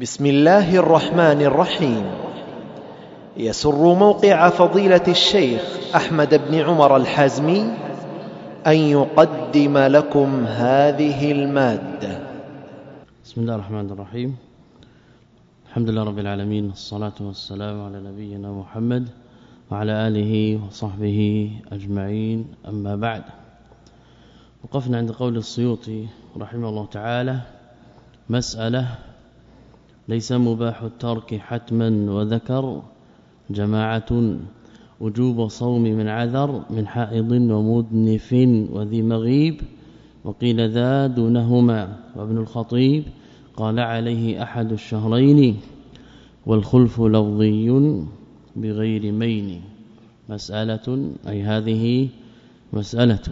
بسم الله الرحمن الرحيم. يسر موقع فضيلة الشيخ أحمد بن عمر الحازمي أن يقدم لكم هذه المادة. بسم الله الرحمن الرحيم. الحمد لله رب العالمين الصلاة والسلام على نبينا محمد وعلى آله وصحبه أجمعين. أما بعد وقفنا عند قول السيوطي رحمه الله تعالى مسألة ليس مباح الترك حتما وذكر جماعة وجوب صوم من عذر من حائض ومدنف وذي مغيب وقيل ذا دونهما وابن الخطيب قال عليه أحد الشهرين والخلف لفظي بغير مين مسألة أي هذه مسألة.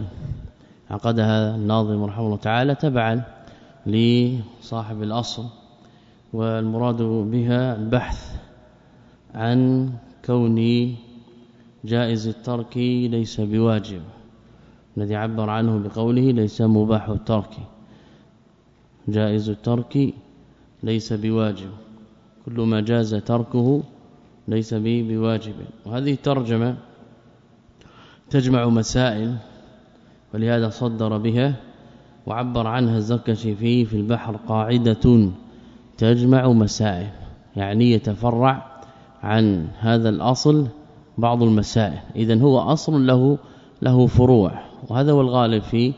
عقدها الناظم رحمه الله تعالى تبعا لصاحب الأصل. والمراد بها البحث عن كون جائز الترك ليس بواجب الذي عبر عنه بقوله ليس مباح الترك. جائز الترك ليس بواجب كل ما جاز تركه ليس بواجب. وهذه ترجمه تجمع مسائل ولهذا صدر بها وعبر عنها الزركشي فيه في البحر قاعدة تجمع مسائل يعني يتفرع عن هذا الأصل بعض المسائل. اذا هو أصل له له فروع وهذا هو الغالب في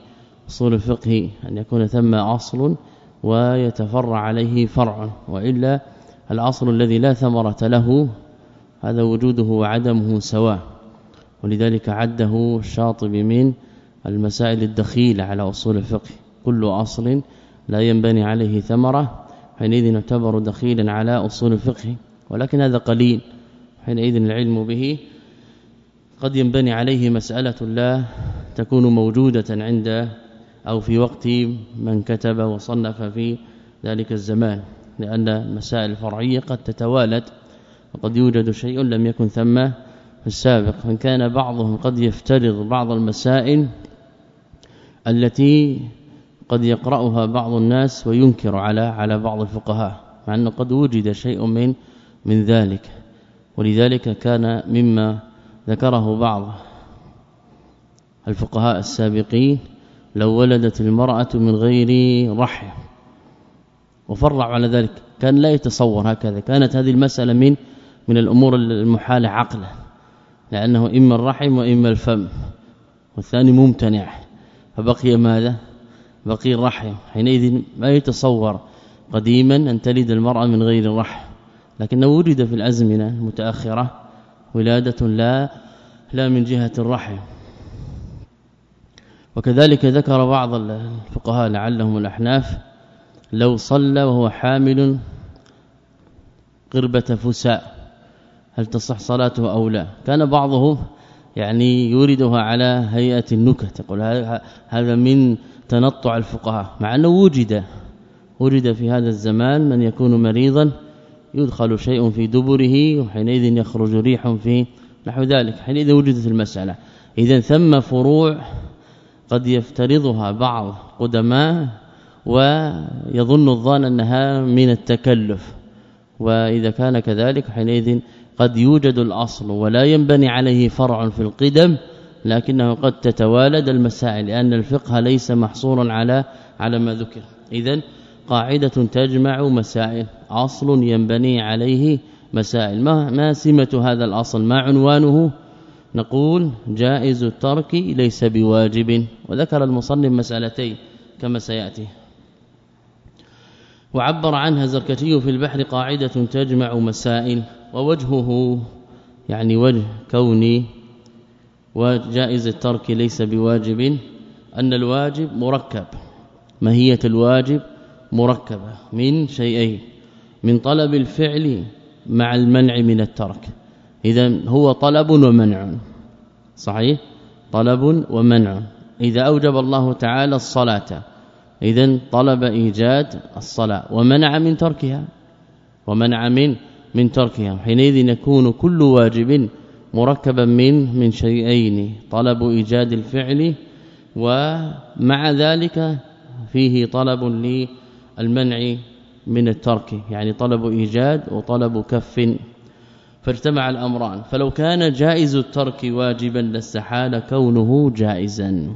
أصول الفقه أن يكون ثم أصل ويتفرع عليه فرع وإلا الأصل الذي لا ثمرة له هذا وجوده وعدمه سواء. ولذلك عده الشاطبي من المسائل الدخيلة على أصول الفقه. كل أصل لا ينبني عليه ثمرة حينئذ يعتبر دخيلا على أصول الفقه ولكن هذا قليل. حينئذ العلم به قد ينبني عليه مسألة لا تكون موجودة عند أو في وقت من كتب وصنف في ذلك الزمان لأن المسائل الفرعية قد تتوالد وقد يوجد شيء لم يكن ثم في السابق. فإن كان بعضهم قد يفترض بعض المسائل التي قد يقرأها بعض الناس وينكر على على بعض الفقهاء مع أنه قد وجد شيء من من ذلك. ولذلك كان مما ذكره بعض الفقهاء السابقين لو ولدت المرأة من غير رحم. وفرع على ذلك كان لا يتصور هكذا. كانت هذه المسألة من من الأمور المحالة عقلا لأنه إما الرحم وإما الفم والثاني ممتنع. فبقي ماذا؟ بقي الرحم حينئذ ما يتصور قديما أن تلد المرأة من غير الرحم لكنه وجد في الأزمنة المتأخرة ولادة لا لا من جهة الرحم وكذلك ذكر بعض الفقهاء لعلهم الأحناف لو صلى وهو حامل قربة فساء هل تصح صلاته أو لا؟ كان بعضهم يعني يوردها على هيئة النكت. يقول هذا من تنطع الفقهاء. مع أنه وجد وجد في هذا الزمان من يكون مريضا يدخل شيء في دبره وحينئذ يخرج ريح في نحو ذلك. حينئذ وجدت المسألة. اذا ثم فروع قد يفترضها بعض قدماء ويظن الظان أنها من التكلف. وإذا كان كذلك حينئذ قد يوجد الأصل ولا ينبني عليه فرع في القدم لكنه قد تتوالد المسائل لأن الفقه ليس محصورا على على ما ذكر. اذا قاعدة تجمع مسائل أصل ينبني عليه مسائل. ما ما سمة هذا الأصل؟ ما عنوانه؟ نقول جائز الترك ليس بواجب. وذكر المصنف مسألتين كما سيأتي. وعبر عنها زركشي في البحر قاعدة تجمع مسائل. ووجهه يعني وجه كوني وجائز الترك ليس بواجب أن الواجب مركب ماهية الواجب مركبة من شيئين من طلب الفعل مع المنع من الترك. إذا هو طلب ومنع. صحيح؟ طلب ومنع. إذا أوجب الله تعالى الصلاة إذا طلب إيجاد الصلاة ومنع من تركها ومنع من من تركها. حينئذ يكون كل واجب مركبا من من شيئين طلب إيجاد الفعل ومع ذلك فيه طلب للمنع من الترك. يعني طلب إيجاد وطلب كف. فاجتمع الأمران. فلو كان جائز الترك واجبا لاستحال كونه جائزا.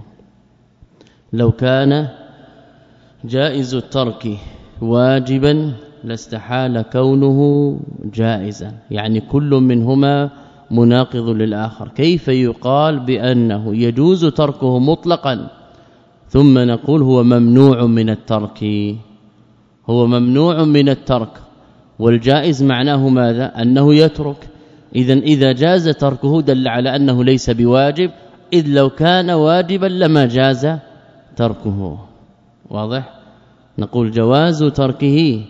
لو كان جائز الترك واجبا لاستحال كونه جائزا. يعني كل منهما مناقض للآخر. كيف يقال بأنه يجوز تركه مطلقا؟ ثم نقول هو ممنوع من الترك. هو ممنوع من الترك. والجائز معناه ماذا؟ أنه يترك. اذا إذا جاز تركه دل على أنه ليس بواجب. إذ لو كان واجبا لما جاز تركه. واضح؟ نقول جواز تركه.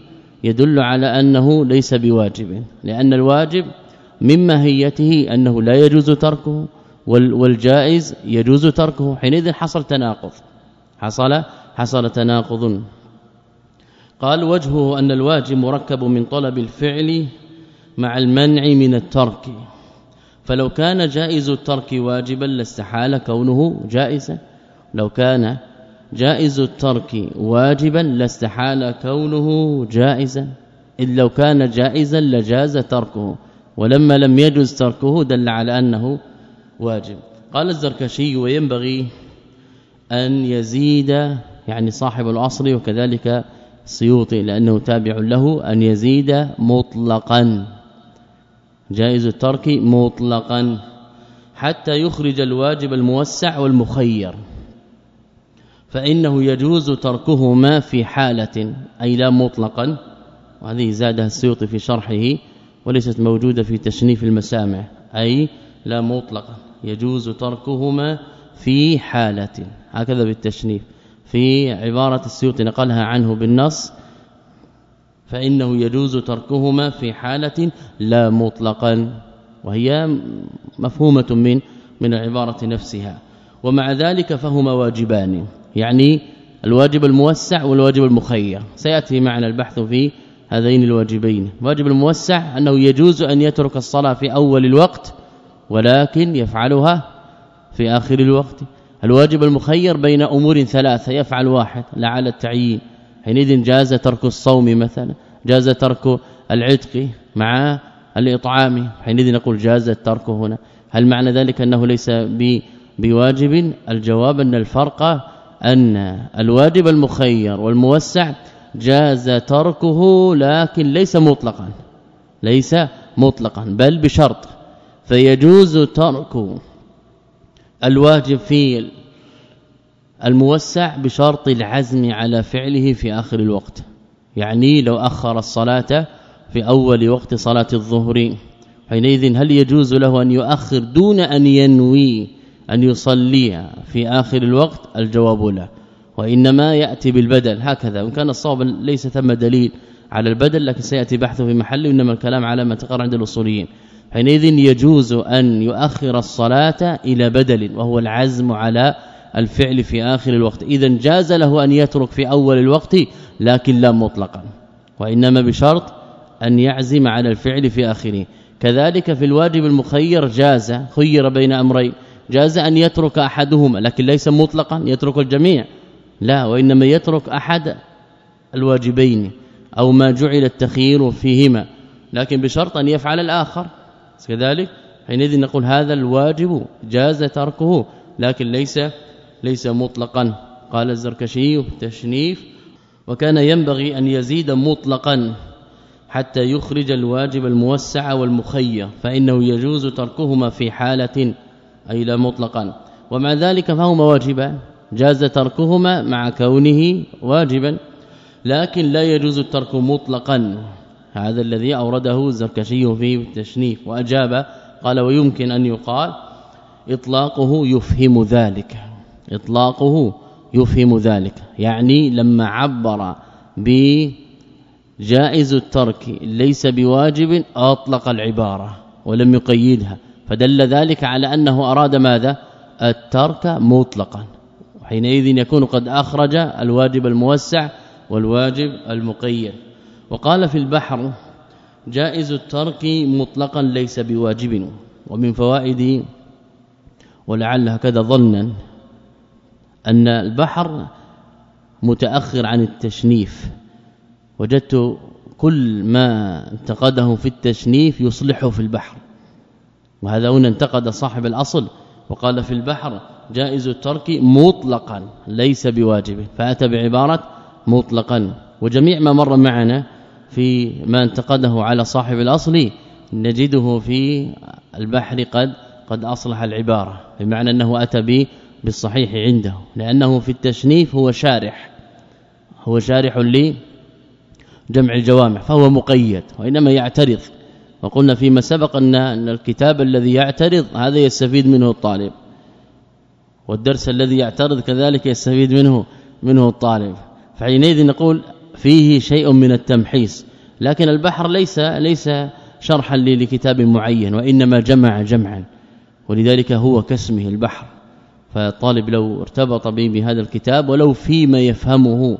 يدل على أنه ليس بواجب لأن الواجب من ماهيته أنه لا يجوز تركه والجائز يجوز تركه حينئذ حصل تناقض. حصل حصل تناقض. قال وجهه أن الواجب مركب من طلب الفعل مع المنع من الترك. فلو كان جائز الترك واجبا لاستحال كونه جائزا. لو كان جائز الترك واجبا لاستحال كونه جائزا. اذ لو كان جائزا لجاز تركه ولما لم يجوز تركه دل على أنه واجب. قال الزركشي وينبغي أن يزيد يعني صاحب العصر وكذلك السيوطي لأنه تابع له أن يزيد مطلقا. جائز الترك مطلقا حتى يخرج الواجب الموسع والمخير. فإنه يجوز تركهما في حالة أي لا مطلقا وهذه زادها السيوطي في شرحه وليست موجودة في تشنيف المسامع أي لا مطلقا يجوز تركهما في حالة هكذا بالتشنيف. في عبارة السيوطي نقلها عنه بالنص فإنه يجوز تركهما في حالة لا مطلقا وهي مفهومة من من العبارة نفسها. ومع ذلك فهما واجبان. يعني الواجب الموسع والواجب المخير. سيأتي معنا البحث في هذين الواجبين. واجب الموسع أنه يجوز أن يترك الصلاة في أول الوقت ولكن يفعلها في آخر الوقت. الواجب المخير بين أمور ثلاثة يفعل واحد لا على التعيين. حينئذ جاز ترك الصوم مثلا جاز ترك العتق مع الإطعام. حينئذ نقول جاز الترك هنا. هل معنى ذلك أنه ليس بواجب؟ الجواب أن الفرق أن الواجب المخير والموسع جاز تركه لكن ليس مطلقا ليس مطلقا بل بشرط. فيجوز ترك الواجب في الموسع بشرط العزم على فعله في آخر الوقت. يعني لو أخر الصلاة في أول وقت صلاة الظهر حينئذ هل يجوز له أن يؤخر دون أن ينوي أن يصلي في آخر الوقت؟ الجواب لا. وإنما يأتي بالبدل. هكذا. وإن كان الصواب ليس ثم دليل على البدل لكن سيأتي بحثه في محله انما الكلام على ما تقر عند الأصوليين. حينئذ يجوز أن يؤخر الصلاة إلى بدل وهو العزم على الفعل في آخر الوقت. اذا جاز له أن يترك في أول الوقت لكن لا مطلقا. وإنما بشرط أن يعزم على الفعل في آخره. كذلك في الواجب المخير جاز خير بين أمرين. جاز أن يترك أحدهما لكن ليس مطلقا يترك الجميع. لا وإنما يترك أحد الواجبين أو ما جعل التخيير فيهما. لكن بشرط أن يفعل الآخر. كذلك حينئذ نقول هذا الواجب جاز تركه لكن ليس ليس مطلقا. قال الزركشي في التشنيف وكان ينبغي أن يزيد مطلقا حتى يخرج الواجب الموسع والمخير فإنه يجوز تركهما في حالة أي لا مطلقا. ومع ذلك فهما واجبان. جاز تركهما مع كونه واجبا. لكن لا يجوز الترك مطلقا. هذا الذي أورده الزركشي في التشنيف. وأجاب قال ويمكن أن يقال إطلاقه يفهم ذلك. إطلاقه يفهم ذلك. يعني لما عبر بجائز الترك ليس بواجب أطلق العبارة ولم يقيدها. فدل ذلك على أنه أراد ماذا؟ الترك مطلقا. حينئذ يكون قد أخرج الواجب الموسع والواجب المقيد. وقال في البحر جائز الترك مطلقا ليس بواجب ومن فوائد ولعل هكذا ظنا أن البحر متأخر عن التشنيف. وجدت كل ما انتقده في التشنيف يصلحه في البحر. وهذا هنا انتقد صاحب الأصل وقال في البحر جائز الترك مطلقا ليس بواجب فأتى بعبارة مطلقا. وجميع ما مر معنا في ما انتقده على صاحب الأصل نجده في البحر قد قد أصلح العبارة بمعنى أنه أتى بالصحيح عنده لأنه في التشنيف هو شارح هو شارح لجمع الجوامع فهو مقيد وإنما يعترض وقلنا فيما سبق أن أن الكتاب الذي يعترض هذا يستفيد منه الطالب والدرس الذي يعترض كذلك يستفيد منه منه الطالب. فحينئذ نقول فيه شيء من التمحيص لكن البحر ليس ليس شرحا لكتاب معين وإنما جمع جمعا ولذلك هو كاسمه البحر. فالطالب لو ارتبط به بهذا الكتاب ولو فيما يفهمه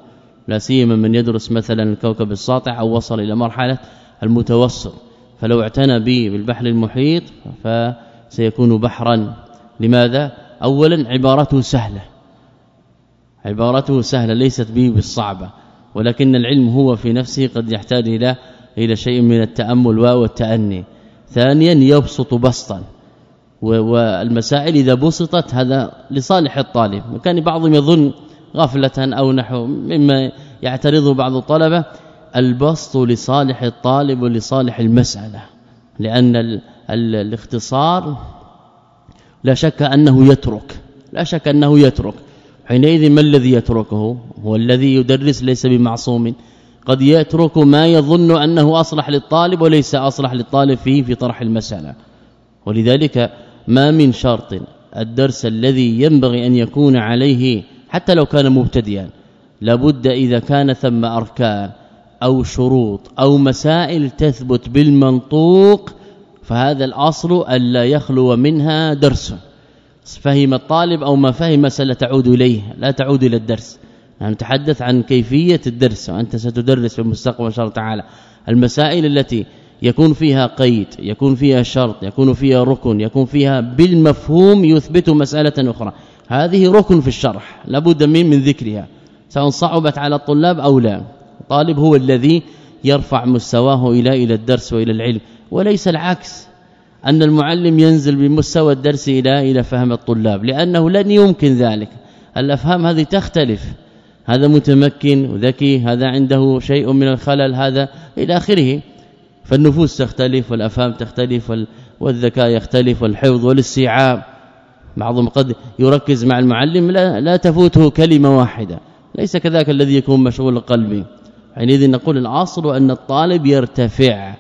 لا سيما من يدرس مثلا الكوكب الساطع أو وصل إلى مرحلة المتوسط. فلو اعتنى به بالبحر المحيط فسيكون بحرا. لماذا؟ اولا عبارته سهلة. عبارته سهلة ليست به بالصعبة ولكن العلم هو في نفسه قد يحتاج إلى إلى شيء من التأمل والتأني. ثانيا يبسط بسطا والمسائل إذا بسطت هذا لصالح الطالب. وكان بعضهم يظن غفلة أو نحو مما يعترضه بعض الطلبة البسط لصالح الطالب ولصالح المسألة لأن ال ال الاختصار لا شك أنه يترك لا شك أنه يترك. حينئذ ما الذي يتركه؟ هو الذي يدرس ليس بمعصوم. قد يترك ما يظن أنه أصلح للطالب وليس أصلح للطالب فيه في طرح المسألة. ولذلك ما من شرط الدرس الذي ينبغي أن يكون عليه حتى لو كان مبتدئا لابد إذا كان ثم أركان. أو شروط أو مسائل تثبت بالمنطوق فهذا الأصل ألا يخلو منها درس. فهم الطالب أو ما فهم تعود إليه لا تعود إلى الدرس. نتحدث عن كيفية الدرس وأنت ستدرس في المستقبل إن شاء الله تعالى. المسائل التي يكون فيها قيد يكون فيها شرط يكون فيها ركن يكون فيها بالمفهوم يثبت مسألة أخرى. هذه ركن في الشرح لابد من من ذكرها سواء صعبت على الطلاب أو لا. الطالب هو الذي يرفع مستواه إلى إلى الدرس وإلى العلم. وليس العكس أن المعلم ينزل بمستوى الدرس إلى إلى فهم الطلاب لأنه لن يمكن ذلك. الأفهام هذه تختلف. هذا متمكن وذكي هذا عنده شيء من الخلل هذا إلى آخره. فالنفوس تختلف والأفهام تختلف والذكاء يختلف والحفظ والاستيعاب. بعضهم قد يركز مع المعلم لا, لا تفوته كلمة واحدة. ليس كذاك الذي يكون مشغول قلبي. حينئذ نقول الاصل أن الطالب يرتفع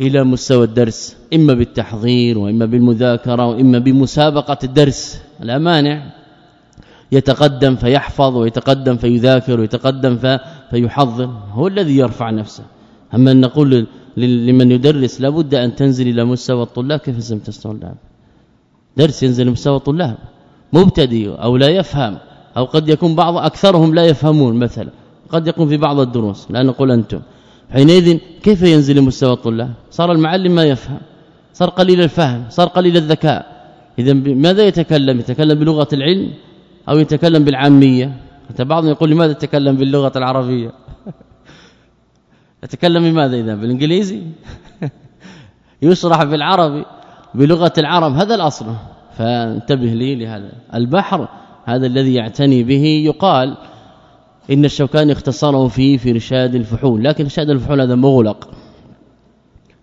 إلى مستوى الدرس إما بالتحضير وإما بالمذاكرة وإما بمسابقة الدرس. لا مانع يتقدم فيحفظ ويتقدم فيذاكر ويتقدم فيحضر هو الذي يرفع نفسه. أما أن نقول لمن يدرس لابد أن تنزل إلى مستوى الطلاب كيف سمت الطلاب درس ينزل مستوى الطلاب مبتدئ أو لا يفهم أو قد يكون بعض أكثرهم لا يفهمون مثلا. قد يكون في بعض الدروس لا نقول أنتم. حينئذ كيف ينزل مستوى الطلاب؟ صار المعلم ما يفهم صار قليل الفهم صار قليل الذكاء. اذا ماذا يتكلم؟ يتكلم بلغة العلم أو يتكلم بالعامية؟ حتى بعضهم يقول لماذا تتكلم باللغة العربية؟ يتكلم بماذا إذا؟ بالإنجليزي؟ يشرح بالعربي بلغة العرب هذا الأصل. فانتبه لي لهذا. البحر هذا الذي يعتني به يقال إن الشوكاني اختصره فيه في رشاد الفحول لكن رشاد الفحول هذا مغلق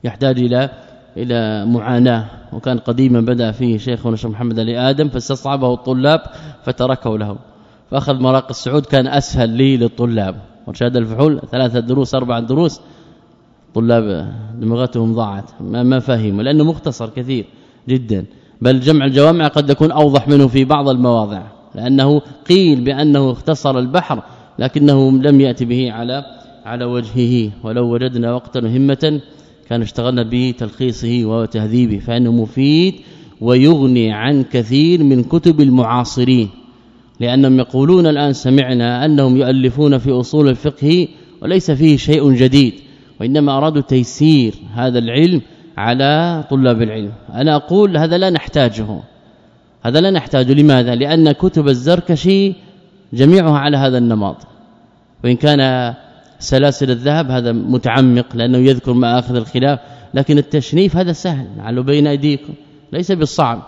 يحتاج إلى إلى معاناة وكان قديما بدأ فيه شيخنا الشيخ محمد علي آدم فاستصعبه الطلاب فتركه له فأخذ مراق السعود كان أسهل لي للطلاب ورشاد الفحول ثلاثة دروس أربع دروس طلاب دماغتهم ضاعت ما, ما فهموا لأنه مختصر كثير جدا بل جمع الجوامع قد يكون أوضح منه في بعض المواضع لأنه قيل بأنه اختصر البحر لكنه لم يأتي به على على وجهه ولو وجدنا وقتا همه كان اشتغلنا بتلخيصه وتهذيبه فإنه مفيد ويغني عن كثير من كتب المعاصرين لأنهم يقولون الآن سمعنا أنهم يؤلفون في أصول الفقه وليس فيه شيء جديد وإنما أرادوا تيسير هذا العلم على طلاب العلم. أنا أقول هذا لا نحتاجه. هذا لا نحتاجه. لماذا؟ لأن كتب الزركشي جميعها على هذا النمط وإن كان سلاسل الذهب هذا متعمق لأنه يذكر مآخذ الخلاف لكن التشنيف هذا سهل على بين أيديكم ليس بالصعب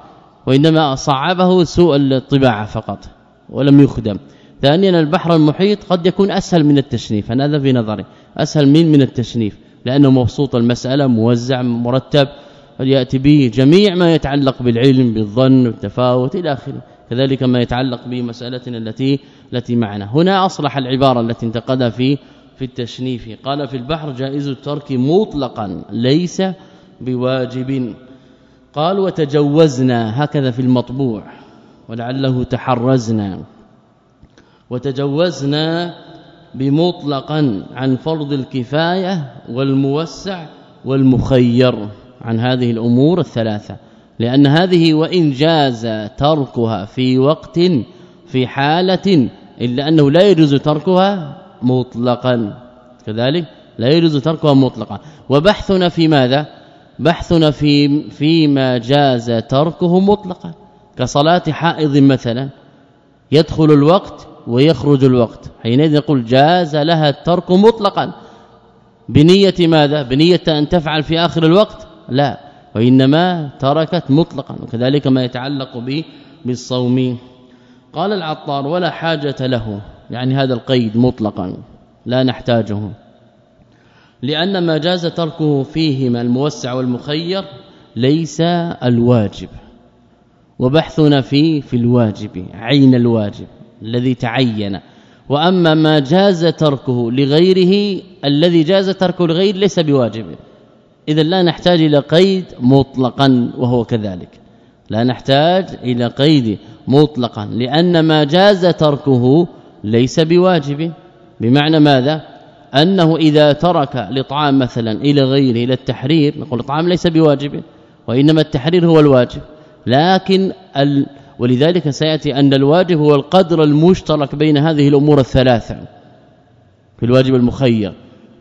وإنما صعبه سوء الطباعة فقط ولم يخدم. ثانيا البحر المحيط قد يكون أسهل من التشنيف هذا في نظري أسهل من من التشنيف لأنه مبسوط المسألة موزع مرتب ياتي به جميع ما يتعلق بالعلم بالظن والتفاوت إلى آخره. كذلك ما يتعلق بمسألتنا التي التي معنا. هنا أصلح العبارة التي انتقدها في في التشنيف. قال في البحر جائز الترك مطلقا ليس بواجب. قال وتجوزنا هكذا في المطبوع. ولعله تحرزنا. وتجوزنا بمطلقا عن فرض الكفاية والموسع والمخير. عن هذه الأمور الثلاثة. لأن هذه وإن جاز تركها في وقت في حالة إلا أنه لا يجوز تركها مطلقا. كذلك لا يجوز تركها مطلقا. وبحثنا في ماذا؟ بحثنا في فيما جاز تركه مطلقا. كصلاة حائض مثلا يدخل الوقت ويخرج الوقت. حينئذ نقول جاز لها الترك مطلقا. بنية ماذا؟ بنية أن تفعل في آخر الوقت؟ لا. وإنما تركت مطلقا وكذلك ما يتعلق به بالصوم. قال العطار ولا حاجة له يعني هذا القيد مطلقا لا نحتاجه لأن ما جاز تركه فيهما الموسع والمخير ليس الواجب. وبحثنا فيه في الواجب عين الواجب الذي تعين. وأما ما جاز تركه لغيره الذي جاز تركه لغير ليس بواجب. إذا لا نحتاج إلى قيد مطلقا وهو كذلك. لا نحتاج إلى قيد مطلقا لأن ما جاز تركه ليس بواجب. بمعنى ماذا؟ أنه إذا ترك لطعام مثلا إلى غيره إلى التحرير نقول الطعام ليس بواجب وإنما التحرير هو الواجب. لكن ال ولذلك سيأتي أن الواجب هو القدر المشترك بين هذه الأمور الثلاثة. في الواجب المخير.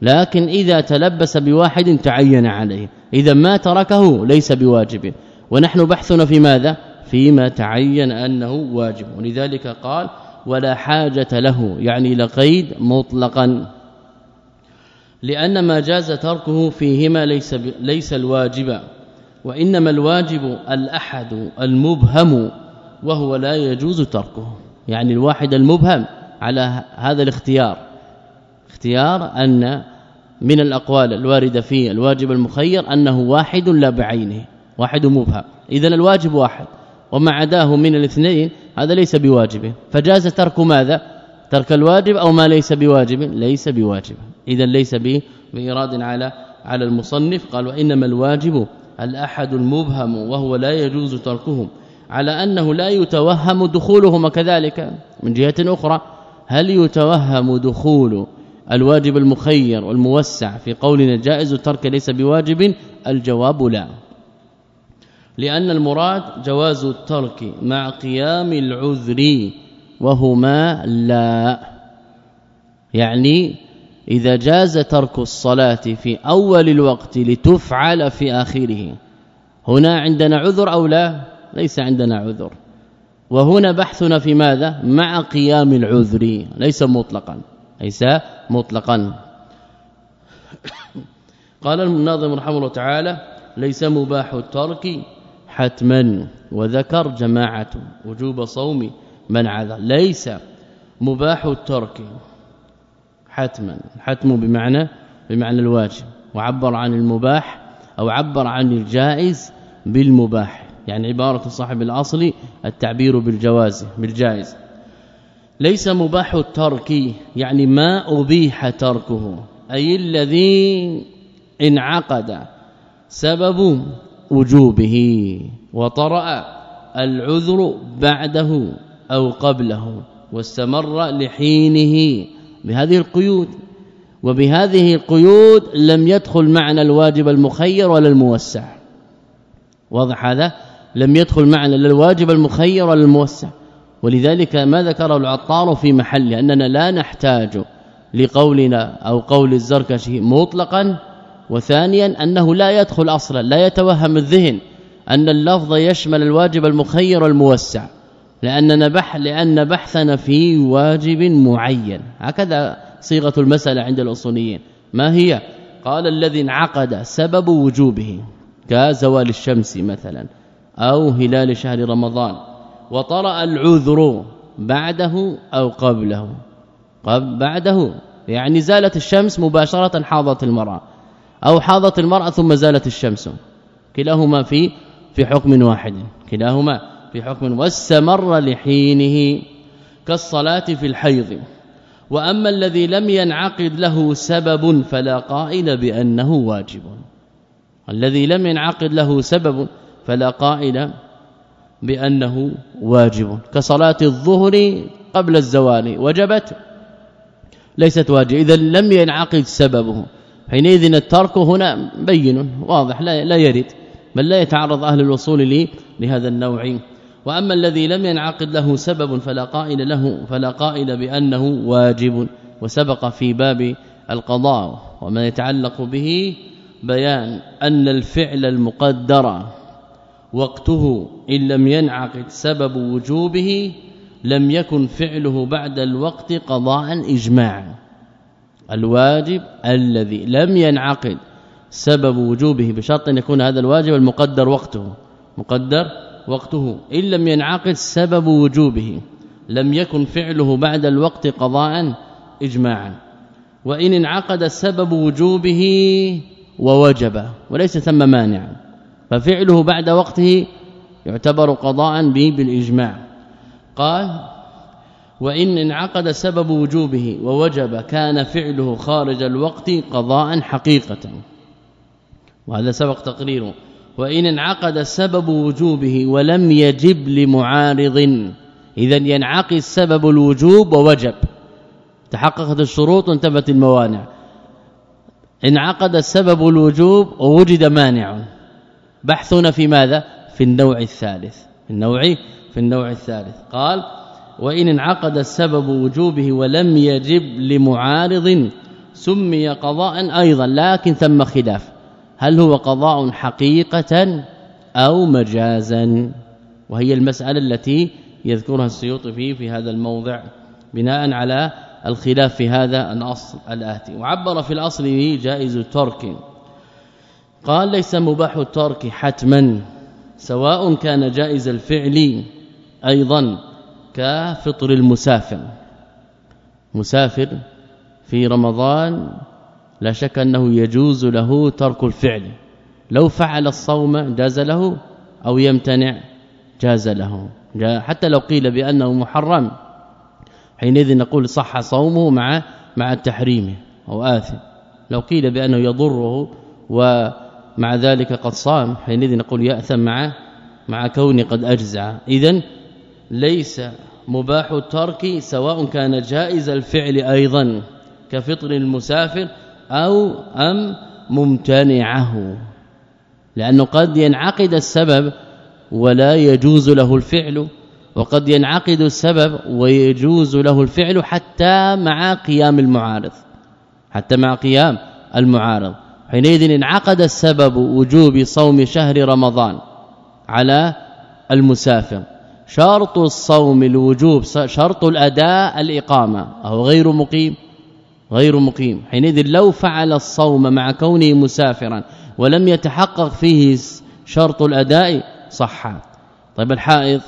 لكن إذا تلبس بواحد تعين عليه. إذا ما تركه ليس بواجب. ونحن بحثنا في ماذا؟ فيما تعين أنه واجب. ولذلك قال ولا حاجة له. يعني لقيد مطلقا. لأن ما جاز تركه فيهما ليس ليس الواجب. وإنما الواجب الأحد المبهم وهو لا يجوز تركه. يعني الواحد المبهم على هذا الاختيار. اختيار أن من الأقوال الواردة في الواجب المخير أنه واحد لا بعينه واحد مبهم. اذا الواجب واحد وما عداه من الاثنين هذا ليس بواجب. فجاز ترك ماذا؟ ترك الواجب أو ما ليس بواجب؟ ليس بواجب. اذا ليس بإراد على على المصنف. قال وإنما الواجب الأحد المبهم وهو لا يجوز تركه على أنه لا يتوهم دخولهما كذلك. من جهة أخرى هل يتوهم دخول الواجب المخير والموسع في قولنا جائز الترك ليس بواجب الجواب لا. لأن المراد جواز الترك مع قيام العذر وهما لا. يعني إذا جاز ترك الصلاة في أول الوقت لتفعل في آخره هنا عندنا عذر أو لا؟ ليس عندنا عذر. وهنا بحثنا في ماذا؟ مع قيام العذر ليس مطلقا. ليس مطلقا. قال الناظم رحمه الله تعالى ليس مباح الترك حتما وذكر جماعة وجوب صوم من عذر ليس مباح الترك حتما. حتم بمعنى بمعنى الواجب. وعبر عن المباح أو عبر عن الجائز بالمباح يعني عبارة صاحب الأصل التعبير بالجواز بالجائز. ليس مباح الترك يعني ما أبيح تركه أي الذي انعقد سبب وجوبه وطرأ العذر بعده أو قبله واستمر لحينه. بهذه القيود وبهذه القيود لم يدخل معنى الواجب المخير ولا الموسع. واضح هذا؟ لم يدخل معنى الواجب المخير ولا الموسع. ولذلك ما ذكره العطار في محله أننا لا نحتاج لقولنا أو قول الزركشي مطلقا وثانيا أنه لا يدخل أصلا لا يتوهم الذهن أن اللفظ يشمل الواجب المخير والموسع لاننا بح لأن بحثنا في واجب معين. هكذا صيغة المسألة عند الأصوليين. ما هي؟ قال الذي انعقد سبب وجوبه كزوال الشمس مثلا أو هلال شهر رمضان. وطرأ العذر بعده أو قبله. قبل بعده. يعني زالت الشمس مباشرة حاضت المرأة. أو حاضت المرأة ثم زالت الشمس. كلاهما في في حكم واحد. كلاهما في حكم. واستمر لحينه كالصلاة في الحيض. وأما الذي لم ينعقد له سبب فلا قائل بأنه واجب. الذي لم ينعقد له سبب فلا قائل بأنه واجب. كصلاة الظهر قبل الزوال وجبت ليست واجب اذا لم ينعقد سببه. حينئذ الترك هنا بين واضح لا, لا يرد. بل لا يتعرض أهل الوصول لهذا النوع. وأما الذي لم ينعقد له سبب فلا قائل له فلا قائل بأنه واجب. وسبق في باب القضاء وما يتعلق به بيان أن الفعل المقدر وقته إن لم ينعقد سبب وجوبه لم يكن فعله بعد الوقت قضاء إجماعا. الواجب الذي لم ينعقد سبب وجوبه بشرط أن يكون هذا الواجب المقدر وقته. مقدر وقته. إن لم ينعقد سبب وجوبه لم يكن فعله بعد الوقت قضاء إجماعا. وإن انعقد سبب وجوبه ووجب وليس ثم مانع ففعله بعد وقته يعتبر قضاء به بالإجماع. قال وإن انعقد سبب وجوبه ووجب كان فعله خارج الوقت قضاء حقيقة. وهذا سبق تقريره. وإن انعقد سبب وجوبه ولم يجب لمعارض اذا ينعقد سبب الوجوب ووجب. تحققت الشروط وانتبت الموانع. انعقد سبب الوجوب ووجد مانع. بحثنا في ماذا؟ في النوع الثالث. النوع في النوع الثالث. قال وإن انعقد السبب وجوبه ولم يجب لمعارض سمي قضاء أيضا لكن ثم خلاف. هل هو قضاء حقيقة أو مجازا؟ وهي المسألة التي يذكرها السيوطي فيه في هذا الموضع بناء على الخلاف في هذا الأصل الآتي. وعبر في الأصل جائز الترك قال ليس مباح الترك حتما سواء كان جائز الفعل أيضا كفطر المسافر. مسافر في رمضان لا شك أنه يجوز له ترك الفعل. لو فعل الصوم جاز له أو يمتنع جاز له. حتى لو قيل بأنه محرم. حينئذ نقول صح صومه مع مع التحريم أو آثم. لو قيل بأنه يضره ومع ذلك قد صام حينئذ نقول يأثم مع مع كونه قد أجزع. اذا ليس مباح الترك سواء كان جائز الفعل أيضا كفطر المسافر أو أم ممتنعه لأنه قد ينعقد السبب ولا يجوز له الفعل وقد ينعقد السبب ويجوز له الفعل حتى مع قيام المعارض حتى مع قيام المعارض. حينئذ انعقد السبب وجوب صوم شهر رمضان على المسافر. شرط الصوم الوجوب شرط الأداء الإقامة أو غير مقيم غير مقيم. حينئذ لو فعل الصوم مع كونه مسافرا ولم يتحقق فيه شرط الأداء صح. طيب الحائض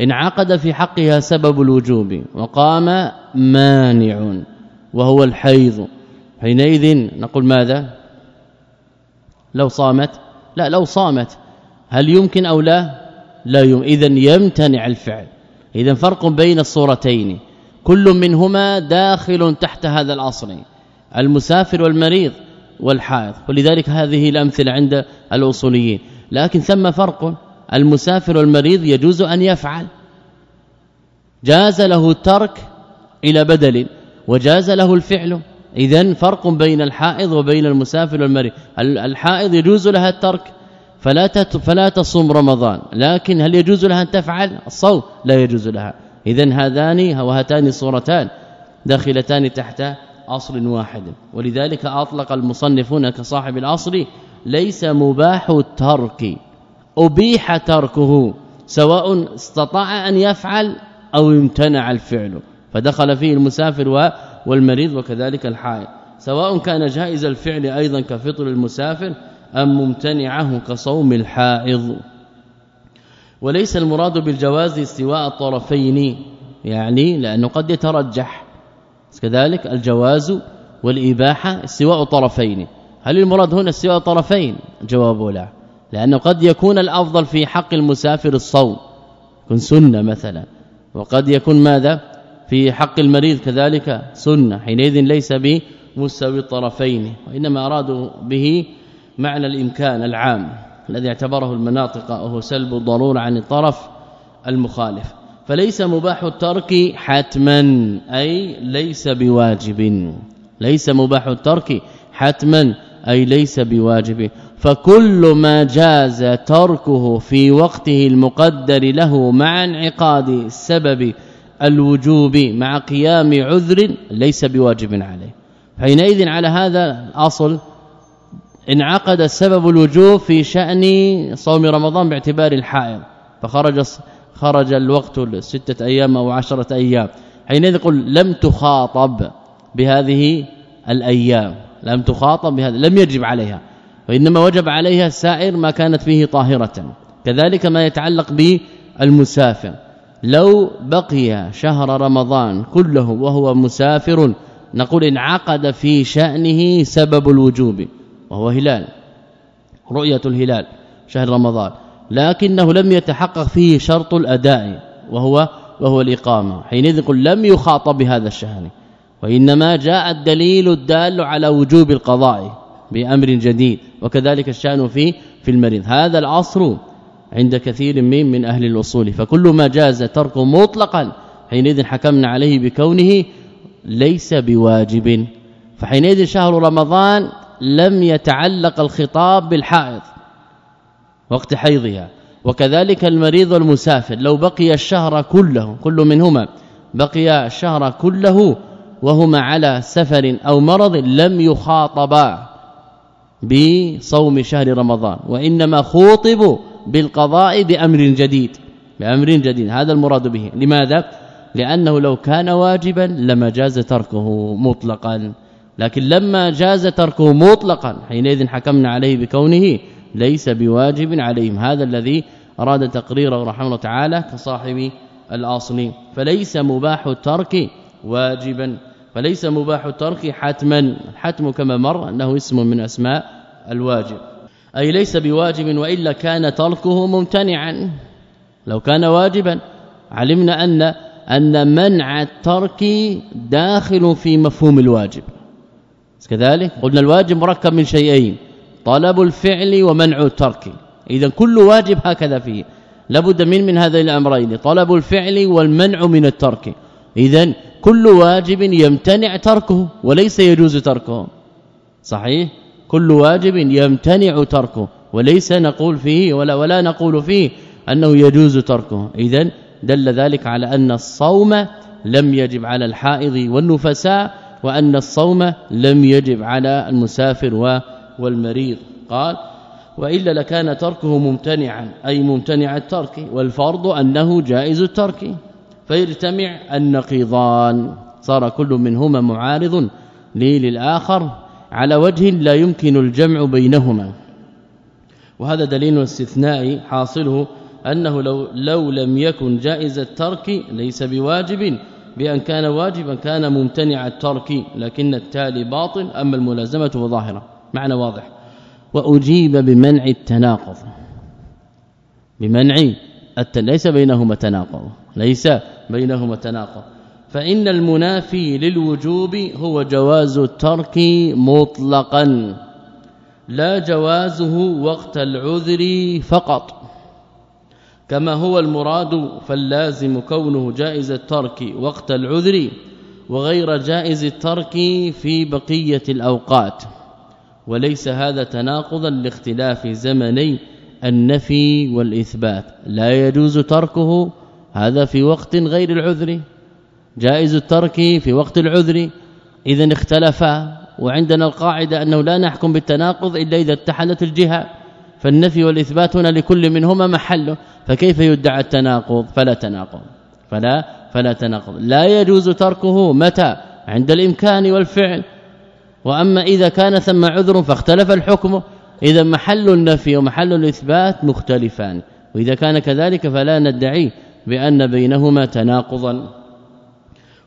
انعقد في حقها سبب الوجوب وقام مانع وهو الحيض. حينئذ نقول ماذا؟ لو صامت؟ لا لو صامت. هل يمكن أو لا؟ لا يمكن. اذا يمتنع الفعل. اذا فرق بين الصورتين. كل منهما داخل تحت هذا الأصل. المسافر والمريض والحائض. ولذلك هذه الأمثلة عند الأصوليين. لكن ثم فرق. المسافر والمريض يجوز أن يفعل. جاز له الترك إلى بدل. وجاز له الفعل. اذا فرق بين الحائض وبين المسافر والمريض. الحائض يجوز لها الترك فلا فلا تصوم رمضان. لكن هل يجوز لها أن تفعل؟ الصوم لا يجوز لها. اذا هذان وهاتان صورتان داخلتان تحت أصل واحد. ولذلك أطلق المصنفون كصاحب الأصل ليس مباح الترك. أبيح تركه سواء استطاع أن يفعل أو امتنع الفعل. فدخل فيه المسافر والمريض وكذلك الحائض. سواء كان جائز الفعل أيضا كفطر المسافر أم ممتنعه كصوم الحائض. وليس المراد بالجواز استواء الطرفين يعني لأنه قد يترجح. كذلك الجواز والإباحة استواء طرفين هل المراد هنا استواء طرفين جواب لا لأنه قد يكون الأفضل في حق المسافر الصوم يكون سنة مثلا. وقد يكون ماذا؟ في حق المريض كذلك سنة حينئذ ليس بمستوي الطرفين وإنما أرادوا به معنى الإمكان العام الذي اعتبره المناطق وهو سلب الضرورة عن الطرف المخالف. فليس مباح الترك حتما أي ليس بواجب. ليس مباح الترك حتما أي ليس بواجب. فكل ما جاز تركه في وقته المقدر له مع انعقاد سبب الوجوب مع قيام عذر ليس بواجب عليه. حينئذ على هذا الأصل انعقد سبب الوجوب في شأن صوم رمضان باعتبار الحائض. فخرج خرج الوقت ستة أيام أو عشرة أيام. حينئذ يقول لم تخاطب بهذه الأيام. لم تخاطب بهذا لم يجب عليها. وإنما وجب عليها سائر ما كانت فيه طاهرة. كذلك ما يتعلق بالمسافر. لو بقي شهر رمضان كله وهو مسافر نقول انعقد في شأنه سبب الوجوب وهو هلال رؤية الهلال شهر رمضان لكنه لم يتحقق فيه شرط الأداء وهو وهو الإقامة حينئذ قل لم يخاطب بهذا الشهر وإنما جاء الدليل الدال على وجوب القضاء بأمر جديد وكذلك الشأن في في المريض هذا العصر عند كثير من من أهل الأصول. فكل ما جاز تركه مطلقا حينئذ حكمنا عليه بكونه ليس بواجب. فحينئذ شهر رمضان لم يتعلق الخطاب بالحائض وقت حيضها. وكذلك المريض والمسافر لو بقي الشهر كله كل منهما بقي الشهر كله وهما على سفر أو مرض لم يخاطبا بصوم شهر رمضان. وإنما خوطبوا بالقضاء بأمر جديد بأمر جديد هذا المراد به. لماذا؟ لأنه لو كان واجبا لما جاز تركه مطلقا. لكن لما جاز تركه مطلقا حينئذ حكمنا عليه بكونه ليس بواجب عليهم. هذا الذي أراد تقريره رحمه الله تعالى كصاحب الأصل. فليس مباح الترك واجبا فليس مباح الترك حتما. الحتم كما مر أنه اسم من أسماء الواجب. أي ليس بواجب وإلا كان تركه ممتنعا. لو كان واجبا. علمنا أن أن منع الترك داخل في مفهوم الواجب. كذلك قلنا الواجب مركب من شيئين طلب الفعل ومنع الترك. اذا كل واجب هكذا فيه. لابد من من هذين الأمرين طلب الفعل والمنع من الترك. اذا كل واجب يمتنع تركه وليس يجوز تركه. صحيح؟ كل واجب يمتنع تركه وليس نقول فيه ولا ولا نقول فيه أنه يجوز تركه. اذا دل ذلك على أن الصوم لم يجب على الحائض والنفساء وأن الصوم لم يجب على المسافر والمريض. قال وإلا لكان تركه ممتنعا أي ممتنع الترك والفرض أنه جائز الترك. فيجتمع النقيضان. صار كل منهما معارض للآخر على وجه لا يمكن الجمع بينهما. وهذا دليل استثنائي حاصله أنه لو لو لم يكن جائز الترك ليس بواجب بأن كان واجبا كان ممتنع الترك لكن التالي باطل أما الملازمة فظاهره معنى واضح. وأجيب بمنع التناقض. بمنع ليس بينهما تناقض. ليس بينهما تناقض. فإن المنافي للوجوب هو جواز الترك مطلقا لا جوازه وقت العذر فقط. كما هو المراد فاللازم كونه جائز الترك وقت العذر وغير جائز الترك في بقية الأوقات. وليس هذا تناقضا لاختلاف زمني النفي والإثبات. لا يجوز تركه هذا في وقت غير العذر. جائز الترك في وقت العذر. اذا اختلفا وعندنا القاعدة أنه لا نحكم بالتناقض إلا إذا اتحدت الجهة. فالنفي والإثبات هنا لكل منهما محله فكيف يدعى التناقض؟ فلا تناقض. فلا فلا تناقض. لا يجوز تركه متى؟ عند الإمكان والفعل. وأما إذا كان ثم عذر فاختلف الحكم. اذا محل النفي ومحل الإثبات مختلفان. وإذا كان كذلك فلا ندعي بأن بينهما تناقضا.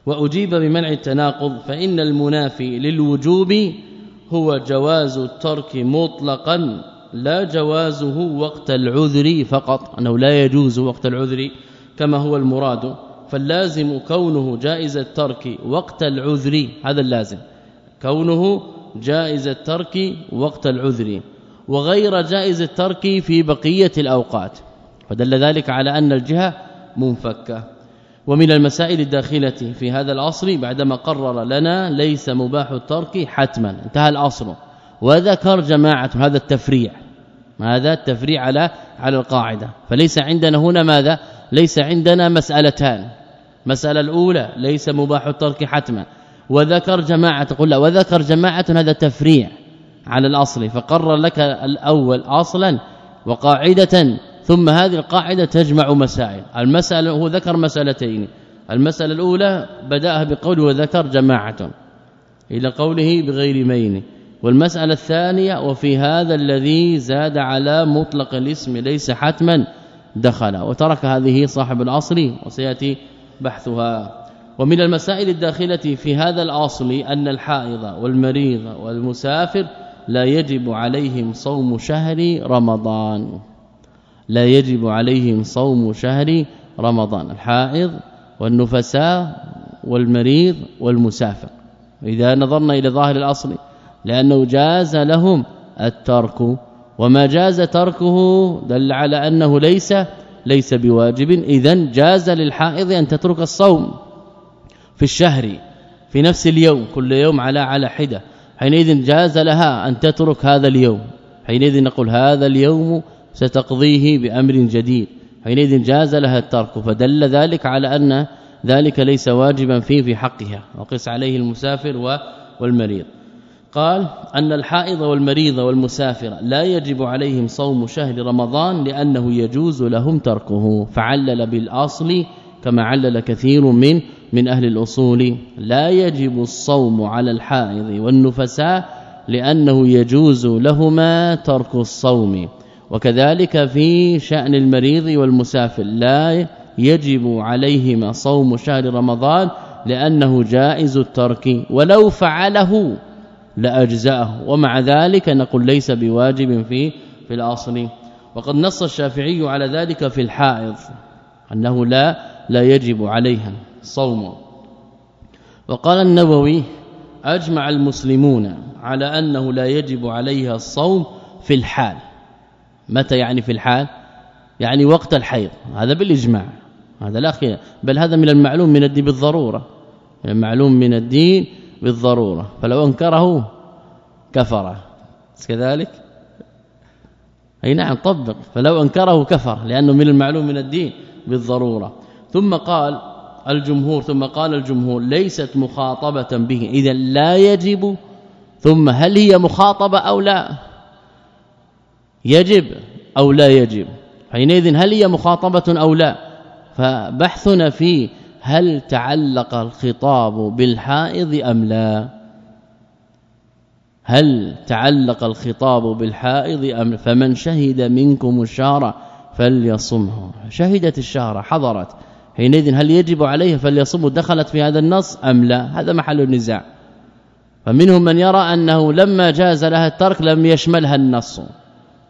وأجيب بمنع التناقض فإن المنافي للوجوب هو جواز الترك مطلقا لا جوازه وقت العذر فقط أنه لا يجوز وقت العذر كما هو المراد. فاللازم كونه جائز الترك وقت العذر هذا اللازم. كونه جائز الترك وقت العذر. وغير جائز الترك في بقية الأوقات. فدل ذلك على أن الجهة منفكة. ومن المسائل الداخلة في هذا الأصل بعدما قرر لنا ليس مباح الترك حتما. انتهى الأصل وذكر جماعة هذا التفريع. هذا التفريع على على القاعدة. فليس عندنا هنا ماذا؟ ليس عندنا مسألتان. مسألة الأولى ليس مباح الترك حتما. وذكر جماعة قل وذكر جماعة هذا تفريع على الأصل. فقرر لك الأول أصلا وقاعدة ثم هذه القاعدة تجمع مسائل. المسألة هو ذكر مسألتين. المسألة الأولى بدأها بقول وذكر جماعة إلى قوله بغير مين. والمسألة الثانية وفي هذا الذي زاد على مطلق الاسم ليس حتما دخل. وترك هذه صاحب الأصل وسيأتي بحثها. ومن المسائل الداخلة في هذا الأصل أن الحائض والمريض والمسافر لا يجب عليهم صوم شهر رمضان. لا يجب عليهم صوم شهر رمضان الحائض والنفساء والمريض والمسافر. إذا نظرنا إلى ظاهر الأصل لأنه جاز لهم الترك وما جاز تركه دل على أنه ليس ليس بواجب. اذا جاز للحائض أن تترك الصوم في الشهر في نفس اليوم كل يوم على على حدة. حينئذ جاز لها أن تترك هذا اليوم. حينئذ نقول هذا اليوم ستقضيه بأمر جديد. حينئذ جاز لها الترك فدل ذلك على أن ذلك ليس واجبا فيه في حقها. وقس عليه المسافر والمريض. قال أن الحائض والمريض والمسافر لا يجب عليهم صوم شهر رمضان لأنه يجوز لهم تركه. فعلل بالأصل كما علل كثير من من أهل الأصول. لا يجب الصوم على الحائض والنفساء لأنه يجوز لهما ترك الصوم. وكذلك في شأن المريض والمسافر لا يجب عليهما صوم شهر رمضان لأنه جائز الترك ولو فعله لأجزأه. ومع ذلك نقول ليس بواجب في في الأصل. وقد نص الشافعي على ذلك في الحائض أنه لا لا يجب عليها صوم. وقال النووي أجمع المسلمون على أنه لا يجب عليها الصوم في الحال. متى يعني في الحال؟ يعني وقت الحيض. هذا بالإجماع. هذا لا خير بل هذا من المعلوم من الدين بالضرورة. من المعلوم من الدين بالضرورة. فلو أنكره كفر. كذلك؟ أي نعم طبق. فلو أنكره كفر لأنه من المعلوم من الدين بالضرورة. ثم قال الجمهور ثم قال الجمهور ليست مخاطبة به. اذا لا يجب. ثم هل هي مخاطبة أو لا؟ يجب أو لا يجب؟ حينئذ هل هي مخاطبة أو لا؟ فبحثنا في هل تعلق الخطاب بالحائض أم لا. هل تعلق الخطاب بالحائض أم فمن شهد منكم الشهر فليصمه. شهدت الشهر حضرت. حينئذ هل يجب عليه فليصم دخلت في هذا النص أم لا؟ هذا محل النزاع. فمنهم من يرى أنه لما جاز لها الترك لم يشملها النص.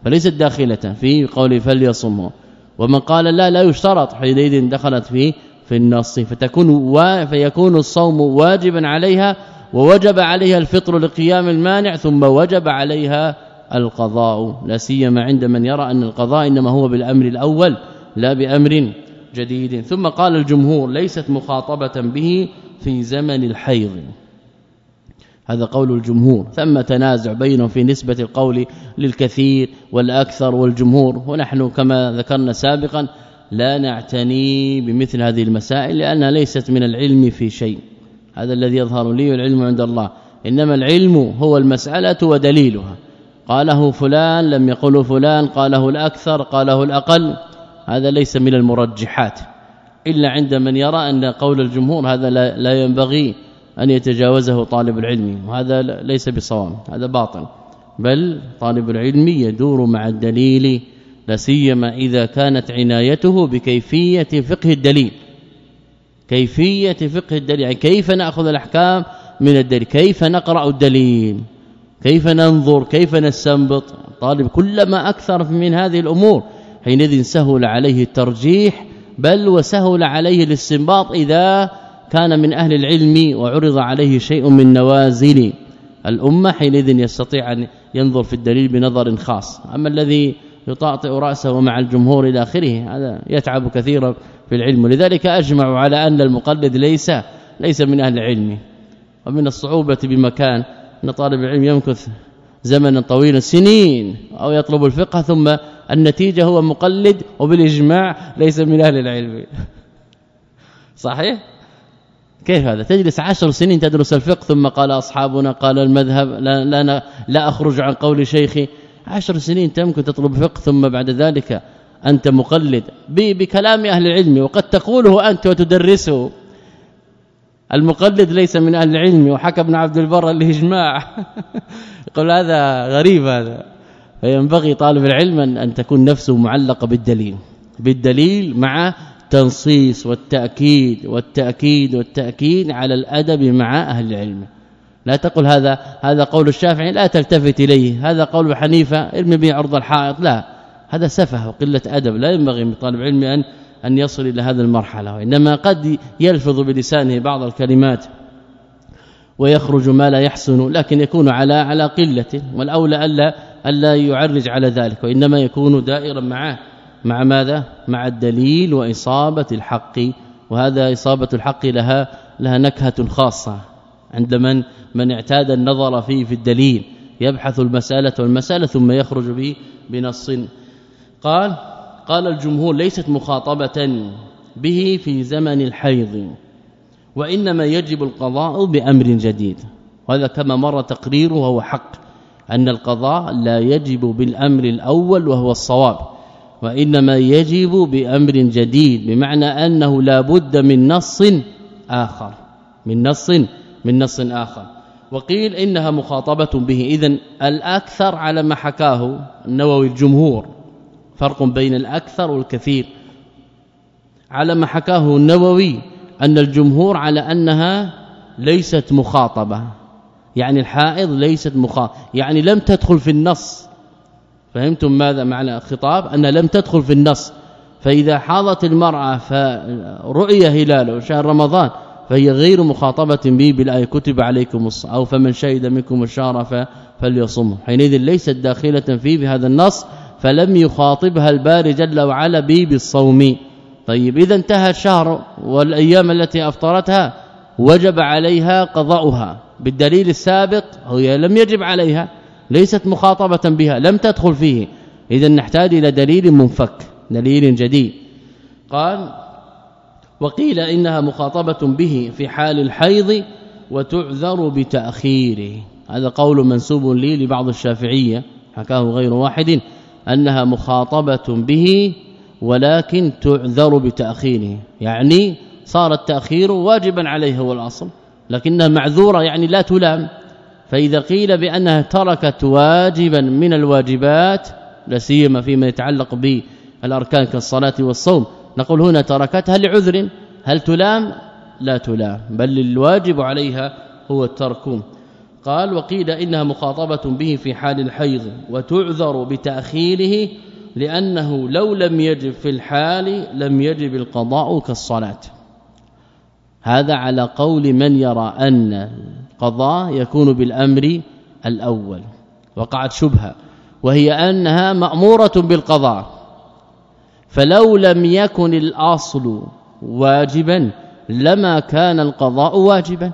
فليست داخلة في قول فليصمه ومن قال لا لا يشترط. حينئذ دخلت في في النص. فتكون و... فيكون الصوم واجبا عليها ووجب عليها الفطر لقيام المانع ثم وجب عليها القضاء. لا سيما عند من يرى أن القضاء إنما هو بالأمر الأول لا بأمر جديد. ثم قال الجمهور ليست مخاطبة به في زمن الحيض. هذا قول الجمهور. ثم تنازع بينهم في نسبة القول للكثير والأكثر والجمهور. ونحن كما ذكرنا سابقا لا نعتني بمثل هذه المسائل لأنها ليست من العلم في شيء. هذا الذي يظهر لي والعلم عند الله. إنما العلم هو المسألة ودليلها. قاله فلان لم يقله فلان قاله الأكثر قاله الأقل. هذا ليس من المرجحات. إلا عند من يرى أن قول الجمهور هذا لا ينبغي أن يتجاوزه طالب العلم وهذا ليس بصواب هذا باطل. بل طالب العلم يدور مع الدليل لا سيما إذا كانت عنايته بكيفية فقه الدليل. كيفية فقه الدليل يعني كيف نأخذ الأحكام من الدليل؟ كيف نقرأ الدليل؟ كيف ننظر؟ كيف نستنبط؟ طالب كلما أكثر من هذه الأمور حينئذ سهل عليه الترجيح بل وسهل عليه الاستنباط إذا كان من أهل العلم وعرض عليه شيء من نوازل الأمة حينئذ يستطيع أن ينظر في الدليل بنظر خاص. أما الذي يطاطئ رأسه مع الجمهور إلى آخره هذا يتعب كثيرا في العلم. لذلك أجمع على أن المقلد ليس ليس من أهل العلم. ومن الصعوبة بمكان أن طالب العلم يمكث زمنا طويلا سنين أو يطلب الفقه ثم النتيجة هو مقلد وبالإجماع ليس من أهل العلم. صحيح؟ كيف هذا؟ تجلس عشر سنين تدرس الفقه ثم قال أصحابنا قال المذهب لا لا, لا أخرج عن قول شيخي. عشر سنين تمكن تطلب فقه ثم بعد ذلك أنت مقلد. بكلام أهل العلم وقد تقوله أنت وتدرسه. المقلد ليس من أهل العلم وحكى ابن عبد البر الإجماع. يقول هذا غريب هذا. فينبغي طالب العلم أن تكون نفسه معلقة بالدليل. بالدليل مع تنصيص والتأكيد والتأكيد والتأكيد على الأدب مع أهل العلم. لا تقل هذا هذا قول الشافعي لا تلتفت إليه هذا قول حنيفة ارمي به عرض الحائط. لا هذا سفه وقلة أدب. لا ينبغي لطالب علم أن أن يصل إلى هذه المرحلة وإنما قد يلفظ بلسانه بعض الكلمات ويخرج ما لا يحسن لكن يكون على على قلة والأولى ألا ألا يعرج على ذلك وإنما يكون دائرا معه. مع ماذا؟ مع الدليل وإصابة الحق. وهذا إصابة الحق لها لها نكهة خاصة عند من من اعتاد النظر فيه في الدليل. يبحث المسألة والمسألة ثم يخرج به بنص. قال قال الجمهور ليست مخاطبة به في زمن الحيض وإنما يجب القضاء بأمر جديد. وهذا كما مر تقريره وهو حق أن القضاء لا يجب بالأمر الأول وهو الصواب. وإنما يجب بأمر جديد بمعنى أنه لا بد من نص آخر. من نص من نص آخر. وقيل إنها مخاطبة به. اذا الأكثر على ما حكاه النووي الجمهور فرق بين الأكثر والكثير. على ما حكاه النووي أن الجمهور على أنها ليست مخاطبة. يعني الحائض ليست مخاطبة يعني لم تدخل في النص. فهمتم ماذا معنى الخطاب أن لم تدخل في النص. فإذا حاضت المرأة فرؤي هلال شهر رمضان فهي غير مخاطبة به بالآية كتب عليكم أو فمن شهد منكم الشهر فليصم. حينئذ ليست داخلة فيه بهذا النص فلم يخاطبها الباري جل وعلا به بالصوم. طيب إذا انتهى الشهر والأيام التي أفطرتها وجب عليها قضاؤها. بالدليل السابق هي لم يجب عليها. ليست مخاطبة بها لم تدخل فيه. اذا نحتاج إلى دليل منفك دليل جديد. قال وقيل إنها مخاطبة به في حال الحيض وتعذر بتأخيره. هذا قول منسوب لي لبعض الشافعية حكاه غير واحد أنها مخاطبة به ولكن تعذر بتأخيره. يعني صار التأخير واجبا عليه هو الأصل لكنها معذورة يعني لا تلام. فإذا قيل بأنها تركت واجبا من الواجبات لا سيما فيما يتعلق بالأركان كالصلاة والصوم نقول هنا تركتها لعذر. هل تلام؟ لا تلام بل الواجب عليها هو الترك. قال وقيل إنها مخاطبة به في حال الحيض وتعذر بتأخيره لأنه لو لم يجب في الحال لم يجب القضاء كالصلاة. هذا على قول من يرى أن القضاء يكون بالأمر الأول. وقعت شبهة. وهي أنها مأمورة بالقضاء. فلو لم يكن الأصل واجبا لما كان القضاء واجبا.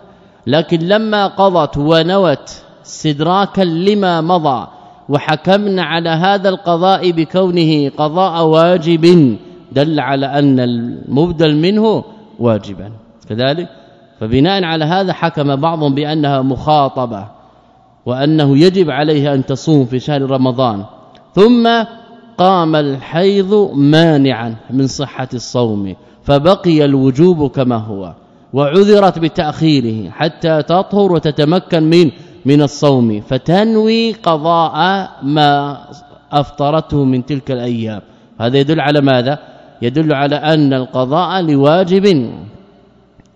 لكن لما قضت ونوت استدراكا لما مضى وحكمنا على هذا القضاء بكونه قضاء واجب دل على أن المبدل منه واجبا. كذلك فبناء على هذا حكم بعضهم بأنها مخاطبة وأنه يجب عليها أن تصوم في شهر رمضان. ثم قام الحيض مانعا من صحة الصوم فبقي الوجوب كما هو وعذرت بتأخيره حتى تطهر وتتمكن من من الصوم فتنوي قضاء ما أفطرته من تلك الأيام. هذا يدل على ماذا؟ يدل على أن القضاء لواجب.